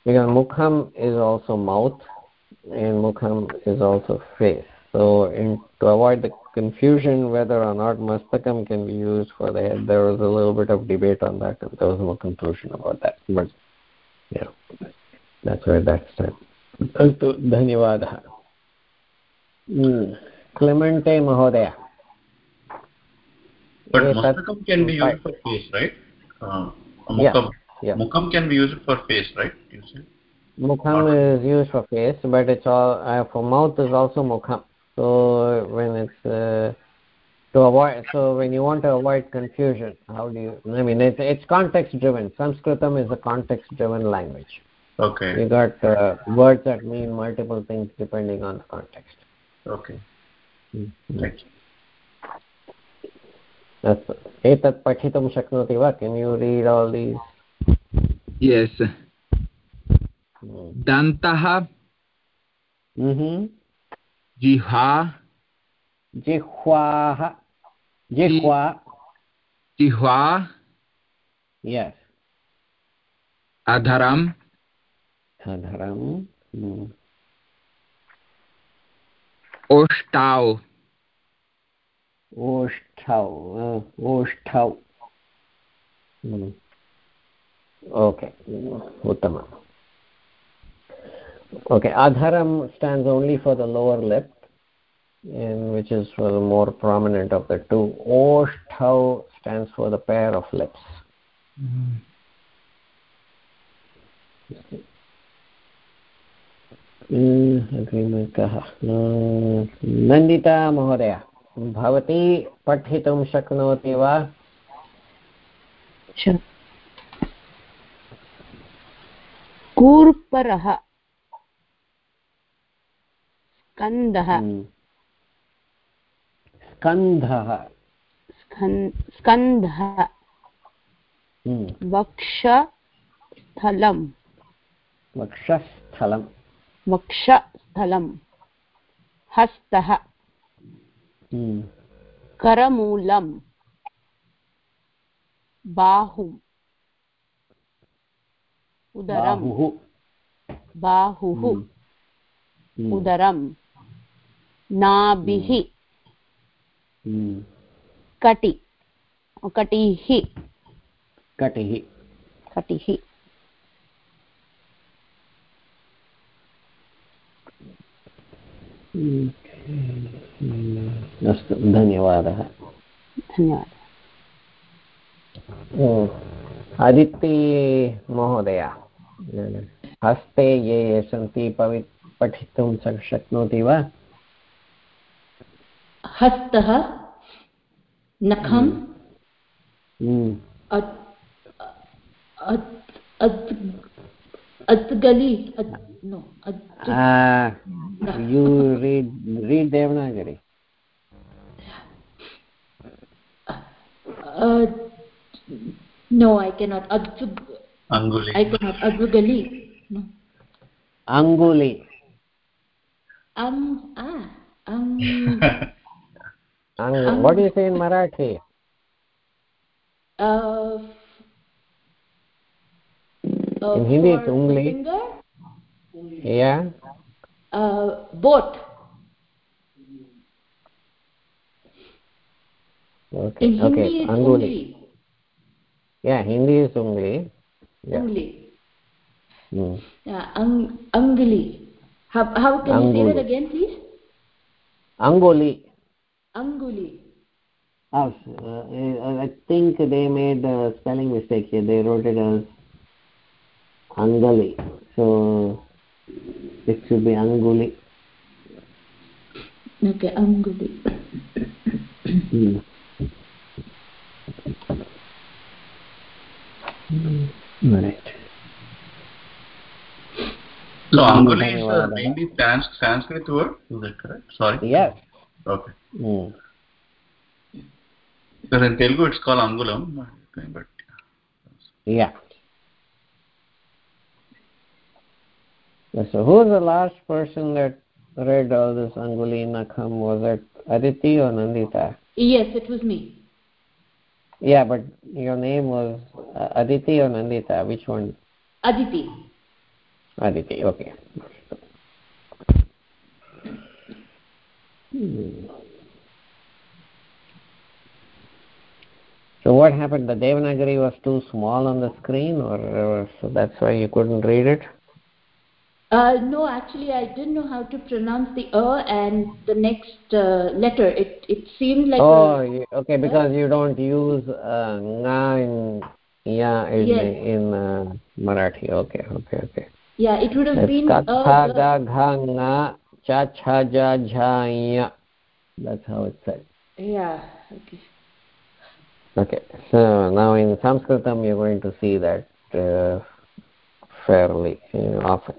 because mukham is also mouth and mukham is also face So in, to avoid the confusion whether or not mastakam can be used for the head, there was a little bit of debate on that, and there was no conclusion about that. But yeah, that's where that stands. अस्तु धन्यवादः Clemente महोदय But mastakam can be used for face, right? Uh, mukam. Yeah. Mukam can be used for face, right? You said. Mukham is used for face, but it's all uh, for mouth is also mukham. So when it's uh, to avoid, so when you want to avoid confusion, how do you? I mean, it's it's context driven. Sanskritam is a context driven language. Okay. You got uh, words that mean multiple things depending on the context. Okay. Mm-hmm. Thank you. अस्तु एतत् पठितुं शक्नोति वा can you read all these yes दन्तः जिह्वा जिह्वाः जिह्वा जिह्वा yes अधरम् अधरम् ओष्ठौ ओष्ठौ ओष्ठौ ओके उत्तमम् okay adharam stands only for the lower lip and which is for the more prominent of the two oshtau stands for the pair of lips अग्रिमकः Nandita महोदय भवती पठितुं शक्नोति वा कूर्परः स्कन्दः स्कन्धः। स्कन्धः। वक्षस्थलं वक्षस्थलं वक्षस्थलं हस्तः। करमूलं बाहु। उदरं बाहुः उदरं नाभिः कटि कटिः कटिः कटिः अस्तु धन्यवादः। धन्यवादः। अदिति महोदय हस्ते ये ये सन्ति पवि पठितुं शक्नोति वा? हस्तः नखम् no I cannot I cannot अद्गली अङ्गुली um, what do you say in marathi? Uh, uh in hindi it's ungli. Finger? yeah. Uh, both okay in okay hindi anguli. Yeah hindi is ungli. Yeah. ungli. Hmm. yeah ang anguli. How, how can anguli. you say that again please? Anguli anguli. Oh, uh, i think they made a spelling mistake here. They wrote it as angali so it should be anguli. Okay anguli. Hmm. right. So anguli is a mainly Sans sanskrit word. Is that correct? Sorry. Yes okay mm. because in telugu it's called angulam but yeah So who was the last person that read all this Anguli Nakham? Was it Aditi or Nandita? Yes, it was me. Yeah, but your name was uh, Aditi or Nandita? Which one? Aditi. Aditi, okay. So what happened? The Devanagari was too small on the screen, or uh, so that's why you couldn't read it? Uh, no, actually, I didn't know how to pronounce the "a" and the next uh, letter. It it seemed like. Oh, a, okay, because you don't use uh, nga in yeah in Yes. in uh, Marathi. Okay, okay, okay. yeah, it would have It's been. ka, a, tha, ga, gha, nga, cha, cha, ja, jha, ya. That's how it's said. yeah. Okay. Okay, so now in Sanskritam you're going to see that uh, fairly uh, often.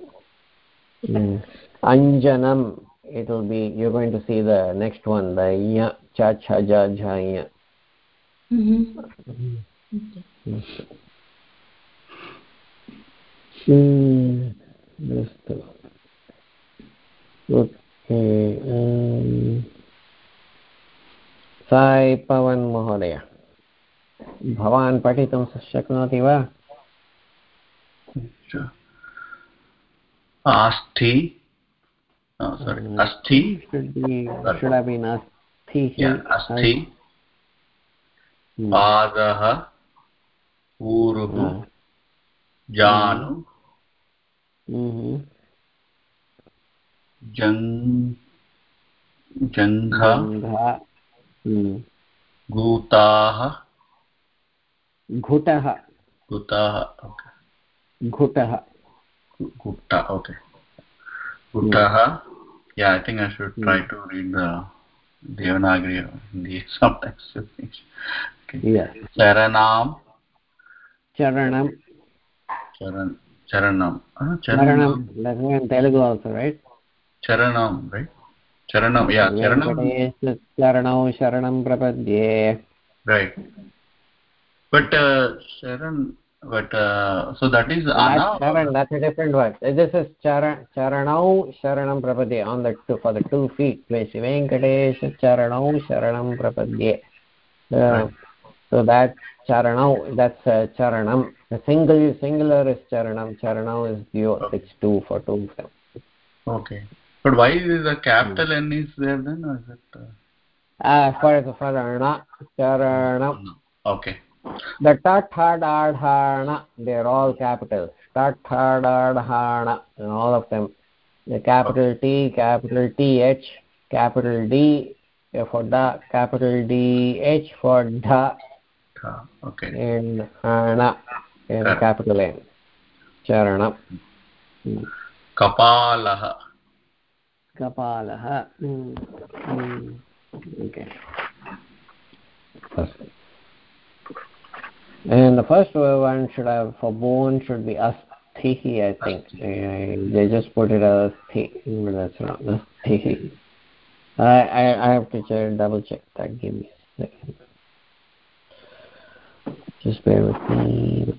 Mm. Anjanam, it will be, you're going to see the next one, the ya, cha, cha, ja, jha, ya. Mm-hmm. Okay. Mm, Sai Pavan महोदय भवान् पठितुं शक्नोति वा? अस्थि अस्थि पादः ऊरुः जानु। घूताः घुटः घुटः देवनागरी हिंदी सम्टैम्स् चरणां तेलुगु आल्सो रैट् वेङ्कटेश चरणौ शरणं प्रपद्ये Right. But uh, Sharan, but uh, so that is That's Ana. Charan, that's a different word. This is Charan, Charanau Sharanam Prapadye on the two, for the two feet place. Venkatesh Charanau Sharanam Prapadye. Uh, Right. so that Charanau, that's uh, Charanam. The single singular is Charanam. Charanau is duo. Okay. It's two for two of them. Okay. But why is the capital N is there then? Or is it? Uh, Uh, for the for Rana, Charanam. okay. The tat, had, adhana, they're all capitals. Tat, had, adhana, and all of them. The capital T, capital TH, capital D for da, capital DH for da, Uh, okay. and hana, and capital N. Charana. Kapalaha. Okay. And the first one should have, for bone, should be asthi, I think. Uh, they just put it as asthi, but that's wrong. Asthi. I, I, I have to check, double check that. Give me a second. Just bear with me.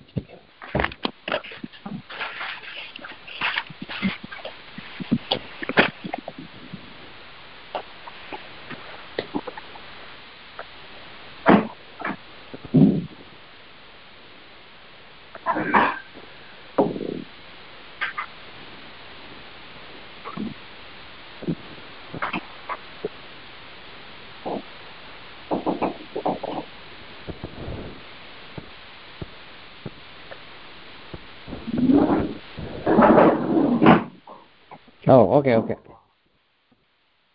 Okay, okay.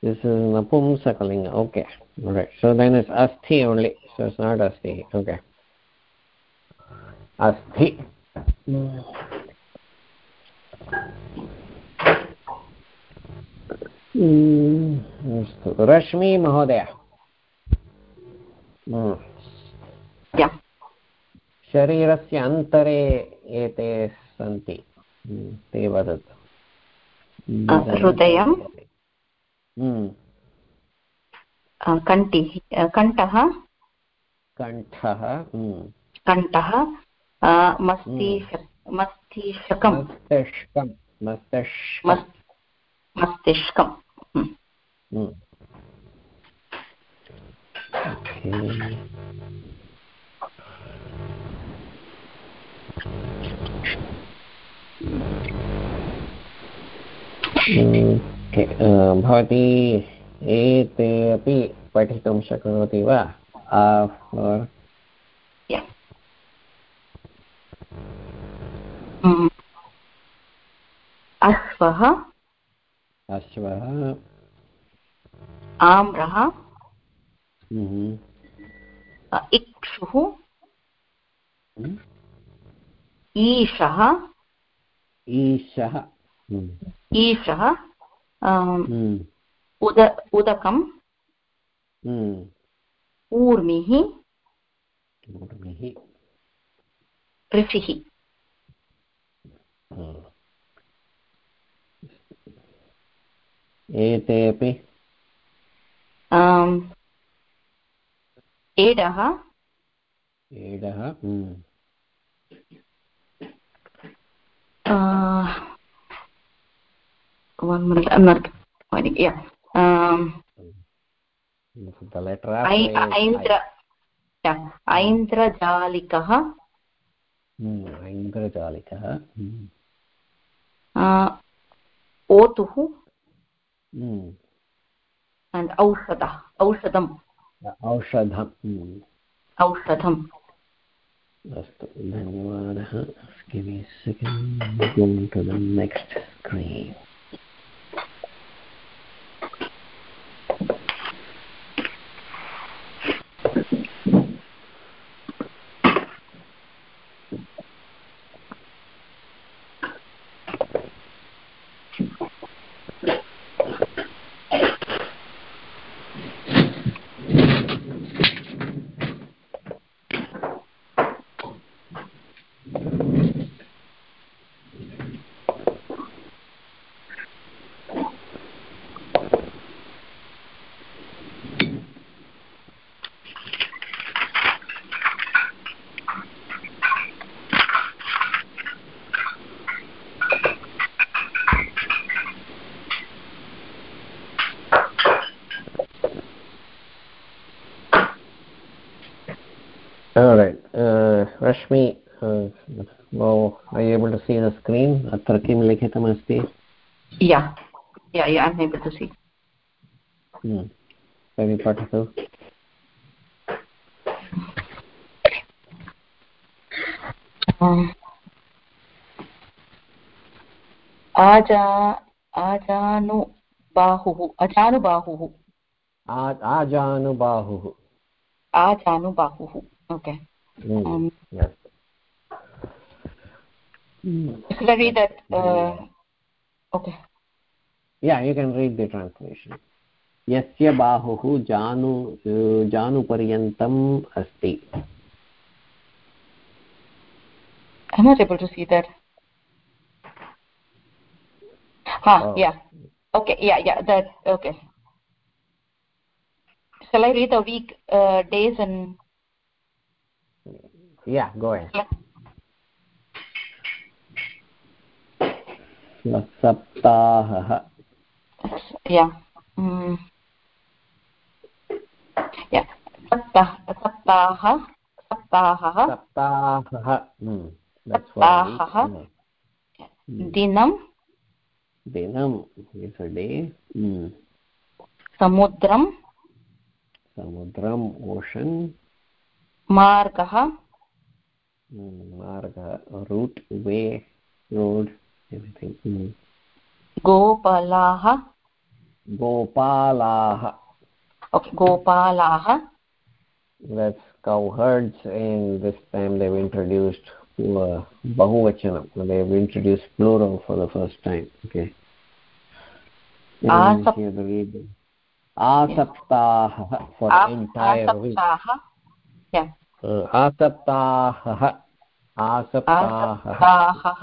This is Napumsakalinga. Okay. All right. So then it's Asthi only. So it's not Asti. Okay. Asthi. Mm, अस्तु रश्मि महोदय Mm. शरीरस्य अन्तरे एते सन्ति Mm, ते वदतु Uh, हृदयं कण्टिः कण्ठः कण्ठः. कण्ठः uh, मस्तिष्क मस्तिष्कं मस्तिष्कं मस्तिष्कं मस्- मस्तिष्कं Hmm. Mm. Okay. Okay, uh, भवती एते अपि पठितुं शक्नोति वा? अश्वः अश्वः आम्रः। इक्षुः। ईशः ईशः। ईशः उद उदकम् ऊर्मिः ऊर्मिः। ऋषिः। एतेपि एडः। एडः one minute i'm not finding yeah um the letter ऐन्द्र ऐन्द्रजालिकः ऐन्द्रजालिकः ओतुः and औषधः औषधम् औषधम् औषधम् अस्तु धन्यवादः give me a second going to the next screen all right uh, rashmi uh, now are you able to see the screen अत्र किं लिखितमस्ति yeah yeah yeah i'm able to see. Hmm. तर्हि पठतु आजा आजानुबाहुः अजानुबाहुः आजानुबाहुः आजानुबाहुः okay. mm. um, yes should i read that uh, okay yeah you can read the translation यस्य बाहुः जानु जानुपर्यन्तम् अस्ति i'm not able to see that huh oh. yeah okay yeah yeah that okay shall i read the week uh, days and yeah go ahead सप्ताहः सप्ताह सप्ताहः सप्ताहः सप्ताहः दिनं दिनं day समुद्रं समुद्रम् ocean मार्गः मार्गः route way road everything mm. गोपालाः गोपालाः okay गोपालाः that's cow herds and this time they've introduced uh, bahuvachanam they've introduced plural for the first time okay and here the read asaptah for the entire week yeah आसप्ताहः आसप्ताहः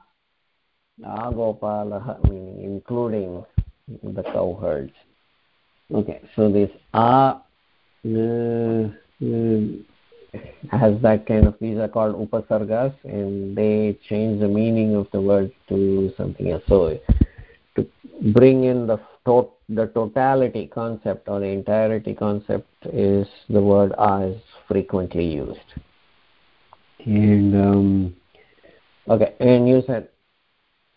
Agopalah meaning including the cowherds. Okay, so this A has that kind of, these are called upasargas and they change the meaning of the word to something else. So to bring in the tot the totality concept or the entirety concept is the word A is frequently used. And um, okay, and you said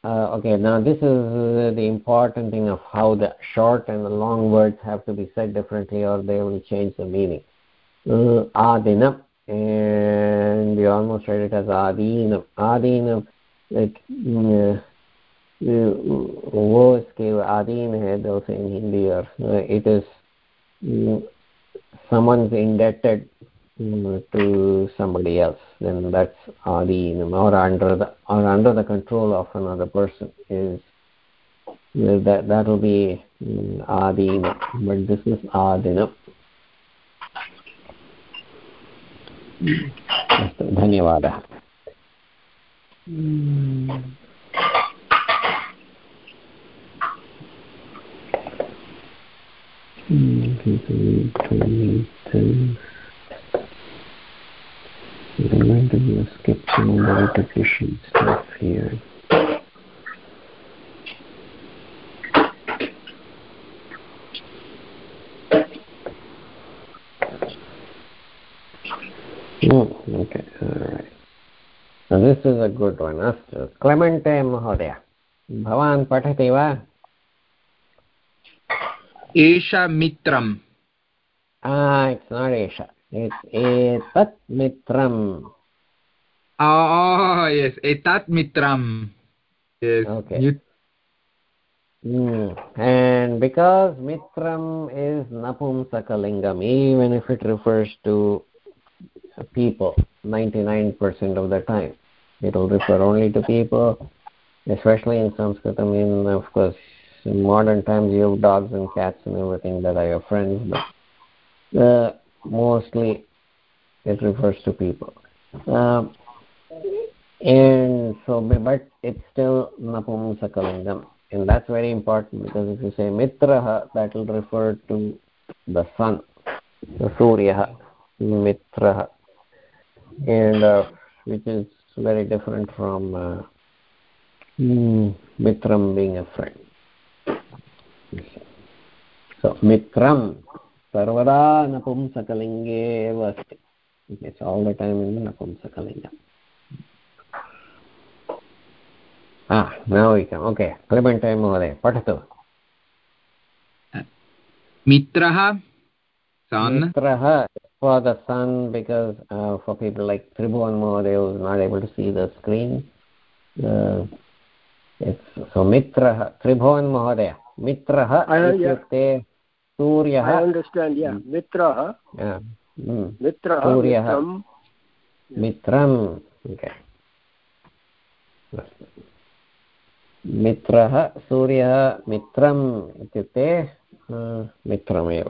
uh, okay now this is uh, the important thing of how the short and the long words have to be said differently or they will change the meaning uh, adinam and you almost read it as adinam adinam like uh, वो इसके आदीन है those in Hindi or uh, it is uh, someone's indebted to somebody else then that's adinam or under the or under the control of another person is that that will be adinam but this is adinam अस्तु धन्यवादः Mm-hmm. I'm going to skip some of the repetition stuff here. Oh, okay, all right. Now this is a good one. Astu. Clemente Mahodaya. भवान् पठति वा एषा मित्रम् it's not एषा एतत् मित्रम् oh yes etat mitram yes okay you... mm. and because mitram is napumsakalingam even if it refers to people 99% of the time it will refer only to people especially in sanskrit i mean of course in modern times you have dogs and cats and everything that are your friends but uh, mostly it refers to people. Um, and so but it's still napumsakalingam and that's very important because if you say mitraha that will refer to the sun the surya mitraha. And uh, which is very different from uh, mitram being a friend. So mitram सर्वदा नपुंसकलिङ्गे एव अस्ति it's all the time in नपुंसकलिङ्गम् okay क्लिमेण्टैन् महोदय पठतु मित्रः मित्रः for the sun because uh, for people like Tribhuvan Mahadev who is not able to see the screen uh, it's so Mitraha Tribhuvan Mahadaya Mitraha इत्युक्ते सूर्यः understand ya मित्रः मित्रः सूर्यः। मित्रम्। मित्रः सूर्यः मित्रम् इत्युक्ते मित्रमेव।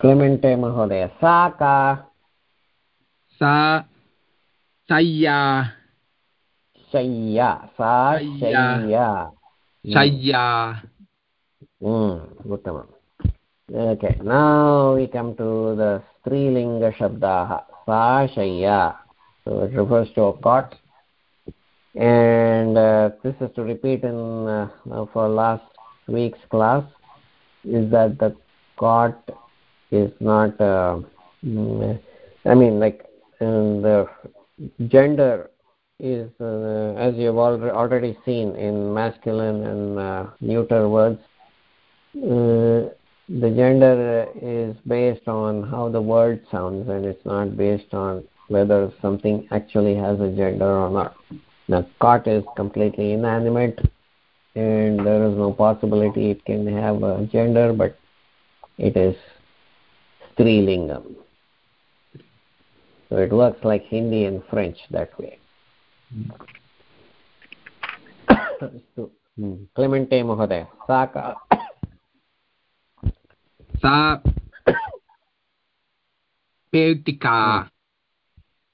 क्लेमेण्टे महोदय सा का? सा शय्या शय्या सा शय्या Chaya. Mm, Uttamam. Okay, now we come to the Strilinga Shabdaha. Sa Shaya. So it refers to a cot. And uh, this is to repeat in uh, for last week's class is that the cot is not, uh, I mean, like the gender is uh, as you've already seen in masculine and uh, neuter words uh, the gender is based on how the word sounds and it's not based on whether something actually has a gender or not. Now cot is completely inanimate and there is no possibility it can have a gender but it is strilingam so it works like hindi and french that way अस्तु। Clemente महोदय सा का? सा पेटिका।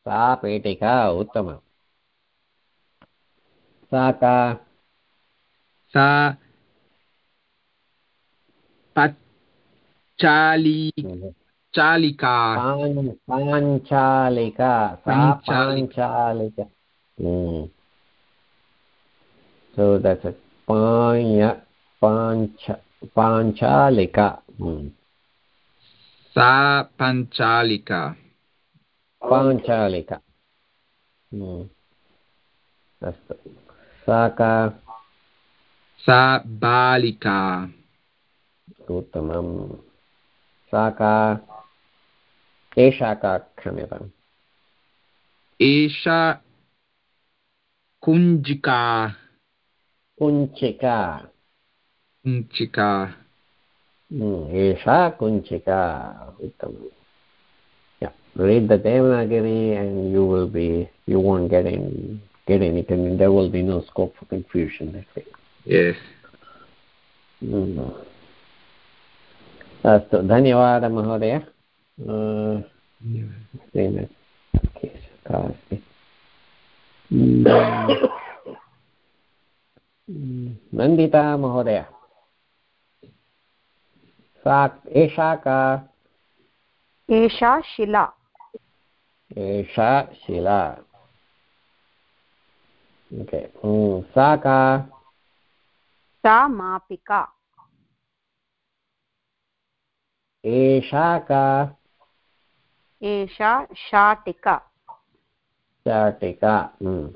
सा पेटिका उत्तमम् सा का? सा पच्चाली चालिका। पाञ्चालिका सा पाञ्चालिका। So that's a panya pancha panchalika hmm. sa panchalika panchalika hmm. अस्तु सा का सा बालिका उत्तमं सा का एषा का क्षम्यताम् एषा कुञ्जिका कुञ्चिका कुञ्चिका एषा कुञ्चिका उत्तमम् yeah read the devanagari and you will be you won't get any get anything there will be no scope for confusion i think yes अस्तु धन्यवादः महोदय का अस्ति नन्दिता महोदय सा एषा का एषा शिला एषा शिला ओके सा का सा मापिका एषा का एषा शाटिका शाटिका mm.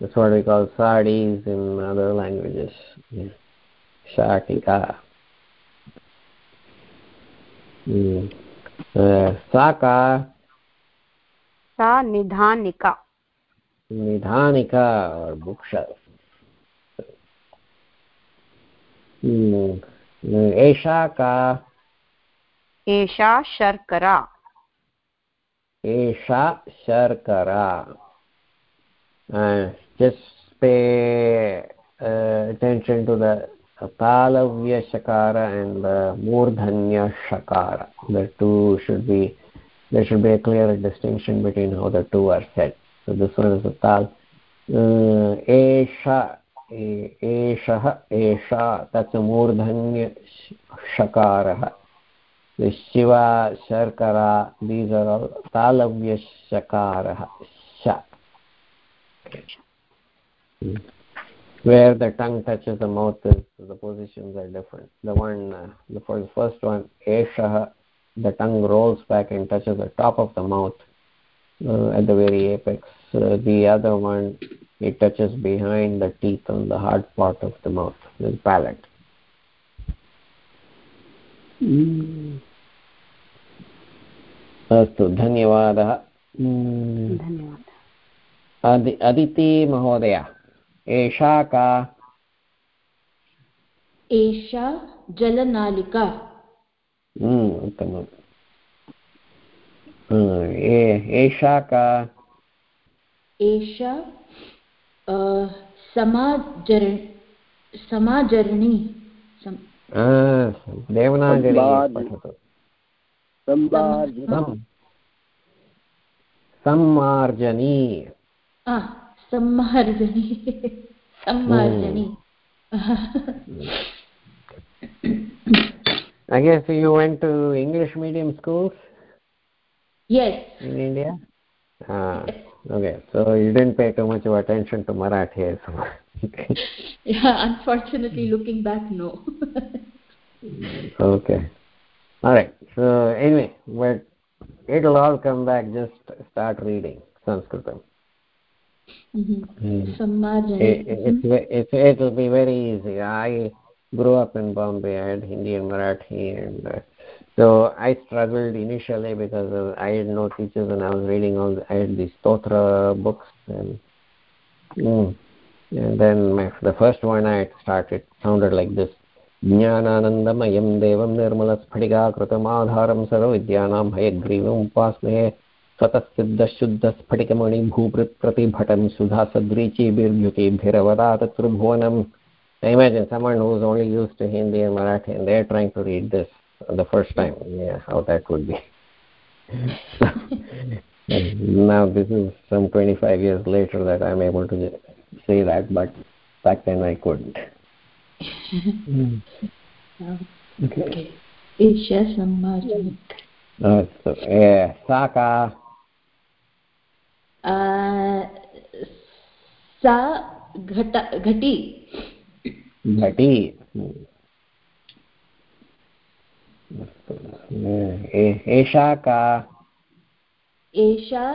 That's what we call saris in other languages. Yeah. Shatika. Mm. Uh, Saka. Sa nidhanika. Nidhanika or bookshelf. Mm. एषा का एषा शर्करा एषा शर्करा। पे अटेन्शन् टु द तालव्यशकार and मूर्धन्यशकार the two should be there should be a clear distinction between how the two are set this one is ताल् एषा एषः, एषा तत् मूर्धन्यषकारः the shiva sharkara these are all talavya sha. Hmm. Where the tongue touches the mouth is the positions are different. The one uh, the, for the first one eshah the tongue rolls back and touches the top of the mouth uh, at the very apex. Uh, the other one it touches behind the teeth on the hard part of the mouth the palate. अस्तु धन्यवादः. धन्यवादः. अदि अदिति महोदय एषा का? एषा जलनालिका. हम्म, उत्तमम्. एषा का? एषा समाजर समाजरणी देवनागरी पठतु सम्मार्जनी सम्मार्जनी सम्मार्जनी I guess you went to English medium schools? Yes. In India? Ah, okay. So you didn't pay too much of attention to Marathi. Yeah, unfortunately, looking back, no. okay. All right. So anyway, but it'll all come back. Just start reading Sanskritam. Mm-hmm. Mm. It, it's, it's, it'll be very easy. I grew up in Bombay. I had Hindi and Marathi, and uh, so I struggled initially because uh, I had no teachers, and I was reading all. The, I had these stotra books, and mm, and then my, the first one I started sounded like this. ज्ञानानन्दमयं देवं निर्मलस्फटिकाकृतमाधारं सर्वविद्यानां हयग्रीवम् उपास्महे स्वतःसिद्धशुद्धस्फटिकमणिभूभृत्प्रतिभटं सुधासद्रीचीभिर्भ्युतिभिरवदात त्रिभुवनम् I imagine someone who's only used to Hindi and Marathi and they're trying to read this the first time. Yeah, how that would be. now this is some 25 years later that I'm able to say that, but back then I couldn't. mm. okay. एषा सम्मार्जनम् अस्तु सा का सा घट घटी घटी एषा का एषा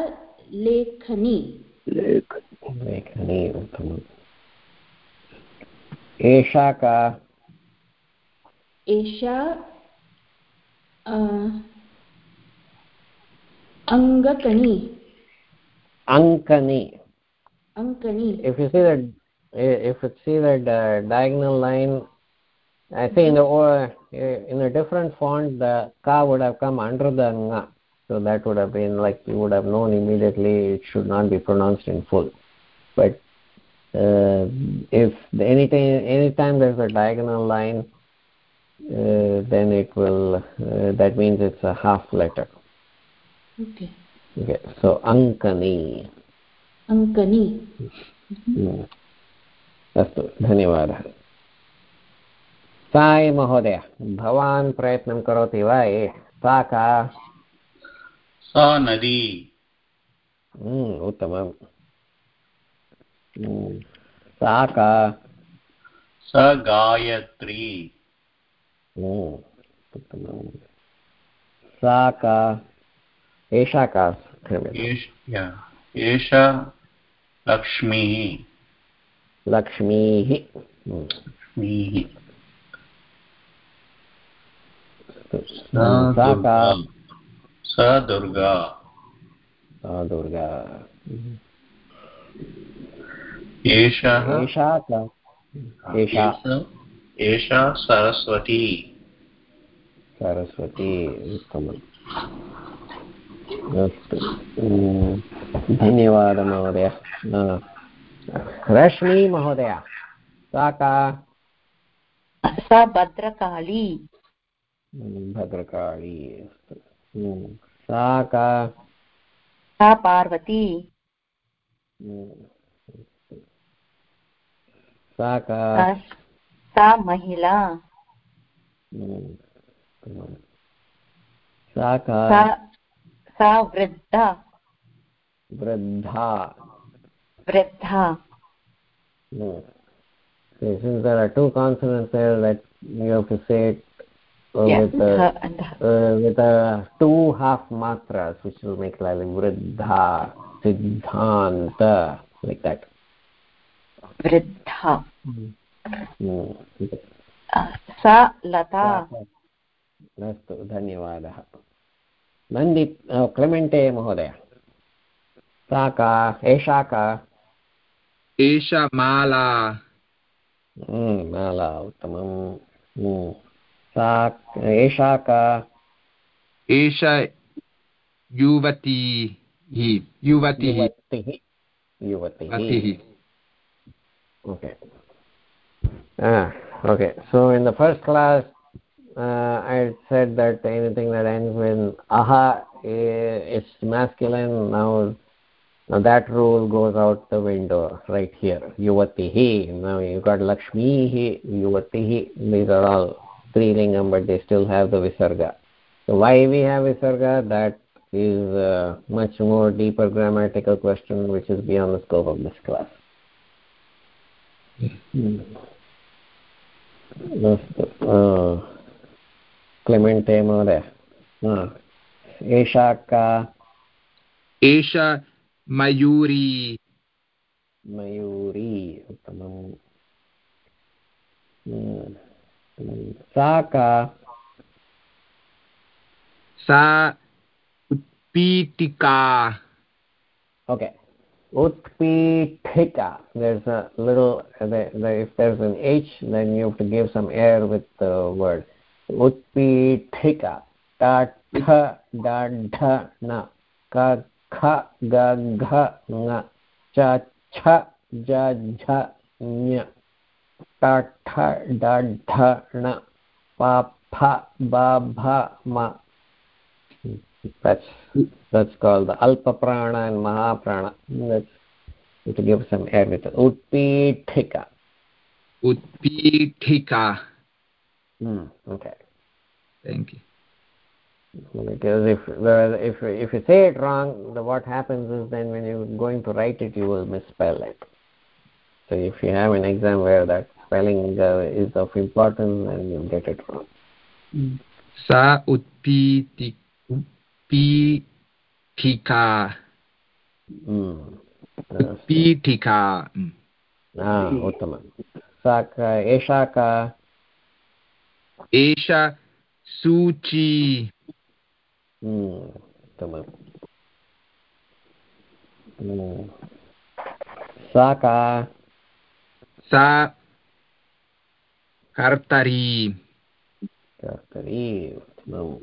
लेखनी लेखनी उत्तमम् एषा का एषा अङ्गकणी ankani ankani if you see that if you see that uh, diagonal line i think in the or in a different font the ka would have come under the nga so that would have been like you would have known immediately it should not be pronounced in full but uh, if anytime anytime there's a diagonal line uh, then it will uh, that means it's a half letter okay okay so ankani ankani अस्तु धन्यवादः सायि महोदय भवान् प्रयत्नं करोति वा ए सा का सा नदी। उत्तमम् सा का। स गायत्री। उत्तमम् सा का एषा का एषा लक्ष्मीः। लक्ष्मीः। लक्ष्मीः। सा का स दुर्गा। सा दुर्गा। एषः सरस्वती। सरस्वती उत्तमम्। अस्तु। धन्यवादः महोदय। रश्मि महोदय सा का? सा भद्रकाली। भद्रकाली अस्तु। सा का सा पार्वती सा का सा महिला सा का सा वृद्धा वृद्धा वृद्धा so since there are two consonants there that you have to say it uh, with, a, uh, with a two half matras which will make like vruddha siddhanta like that वृद्धा mm. सा लता अस्तु धन्यवादः Nandi Clemente महोदय सा का एषा का एषा माला माला उत्तमम् सा एषा का एषा युवती युवतिः युवतिः okay ah okay so in the first class uh, I said that anything that ends with aha is masculine now now that rule goes out the window right here yuvatihi now you got lakshmihi yuvatihi these are all three lingam but they still have the visarga so why we have visarga that is a much more deeper grammatical question which is beyond the scope of this class अस्तु Clemente महोदय एषा का एषा मयूरी मयूरी उत्तमम् सा का सा उत्पीठिका okay utpithika there's a little if there's an h then you have to give some air with the word utpithika ta tha da dha na ka kha ga gha nga cha cha ja jha nya tha da na pa pha ba bha ma that's that's called the alpa prana and maha prana that's to give some air with it utpithika utpitika Hmm. Okay. thank you Because if if if you say it wrong, the what happens is then when you're going to write it, you will misspell it. So if you have an exam where that spelling uh, is of importance, then you get it wrong. sa utpiti utpitika Hmm. utpitika mm. Ah, उत्तमं सा का एषा का एषा सूची Hmm. उत्तमं Hmm. सा का सा कर्तरी कर्तरी उत्तमम्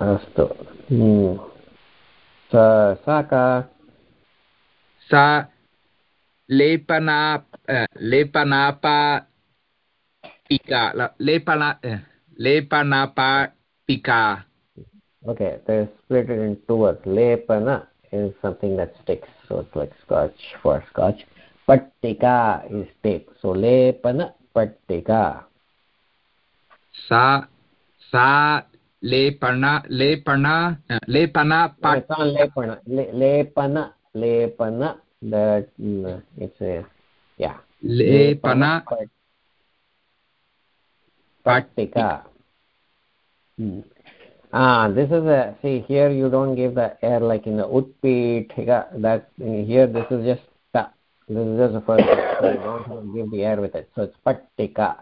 अस्तु Hmm. सा सा का सा लेपना अ, लेपनापाटिका ल- लेपना अ, लेपनापाटिका Okay, they split it in two words. Lepana is something that sticks, so it's like scotch for scotch. Pattika is tape. So lepana pattika. सा सा लेपना लेपना अ, लेपना No, it's not lepana. Le- lepana. Lepana. That mm, it's a yeah. लेपना pat- pattika. Hmm. Ah, this is a see here you don't give the air like in the utpitika. That here this is just. This is just the first. you don't give the air with it. So it's pattika.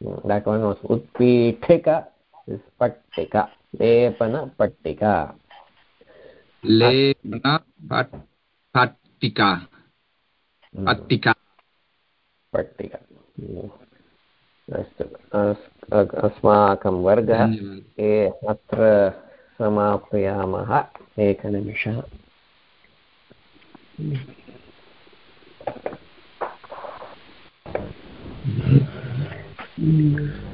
Hmm, That one was utpitika. Is pattika. Lepana pattika. Hmm. पट्टिका पट्टिका Hmm. अस्तु अस्माकं वर्गः ए अत्र समापयामः एकनिमिषः Mm-hmm.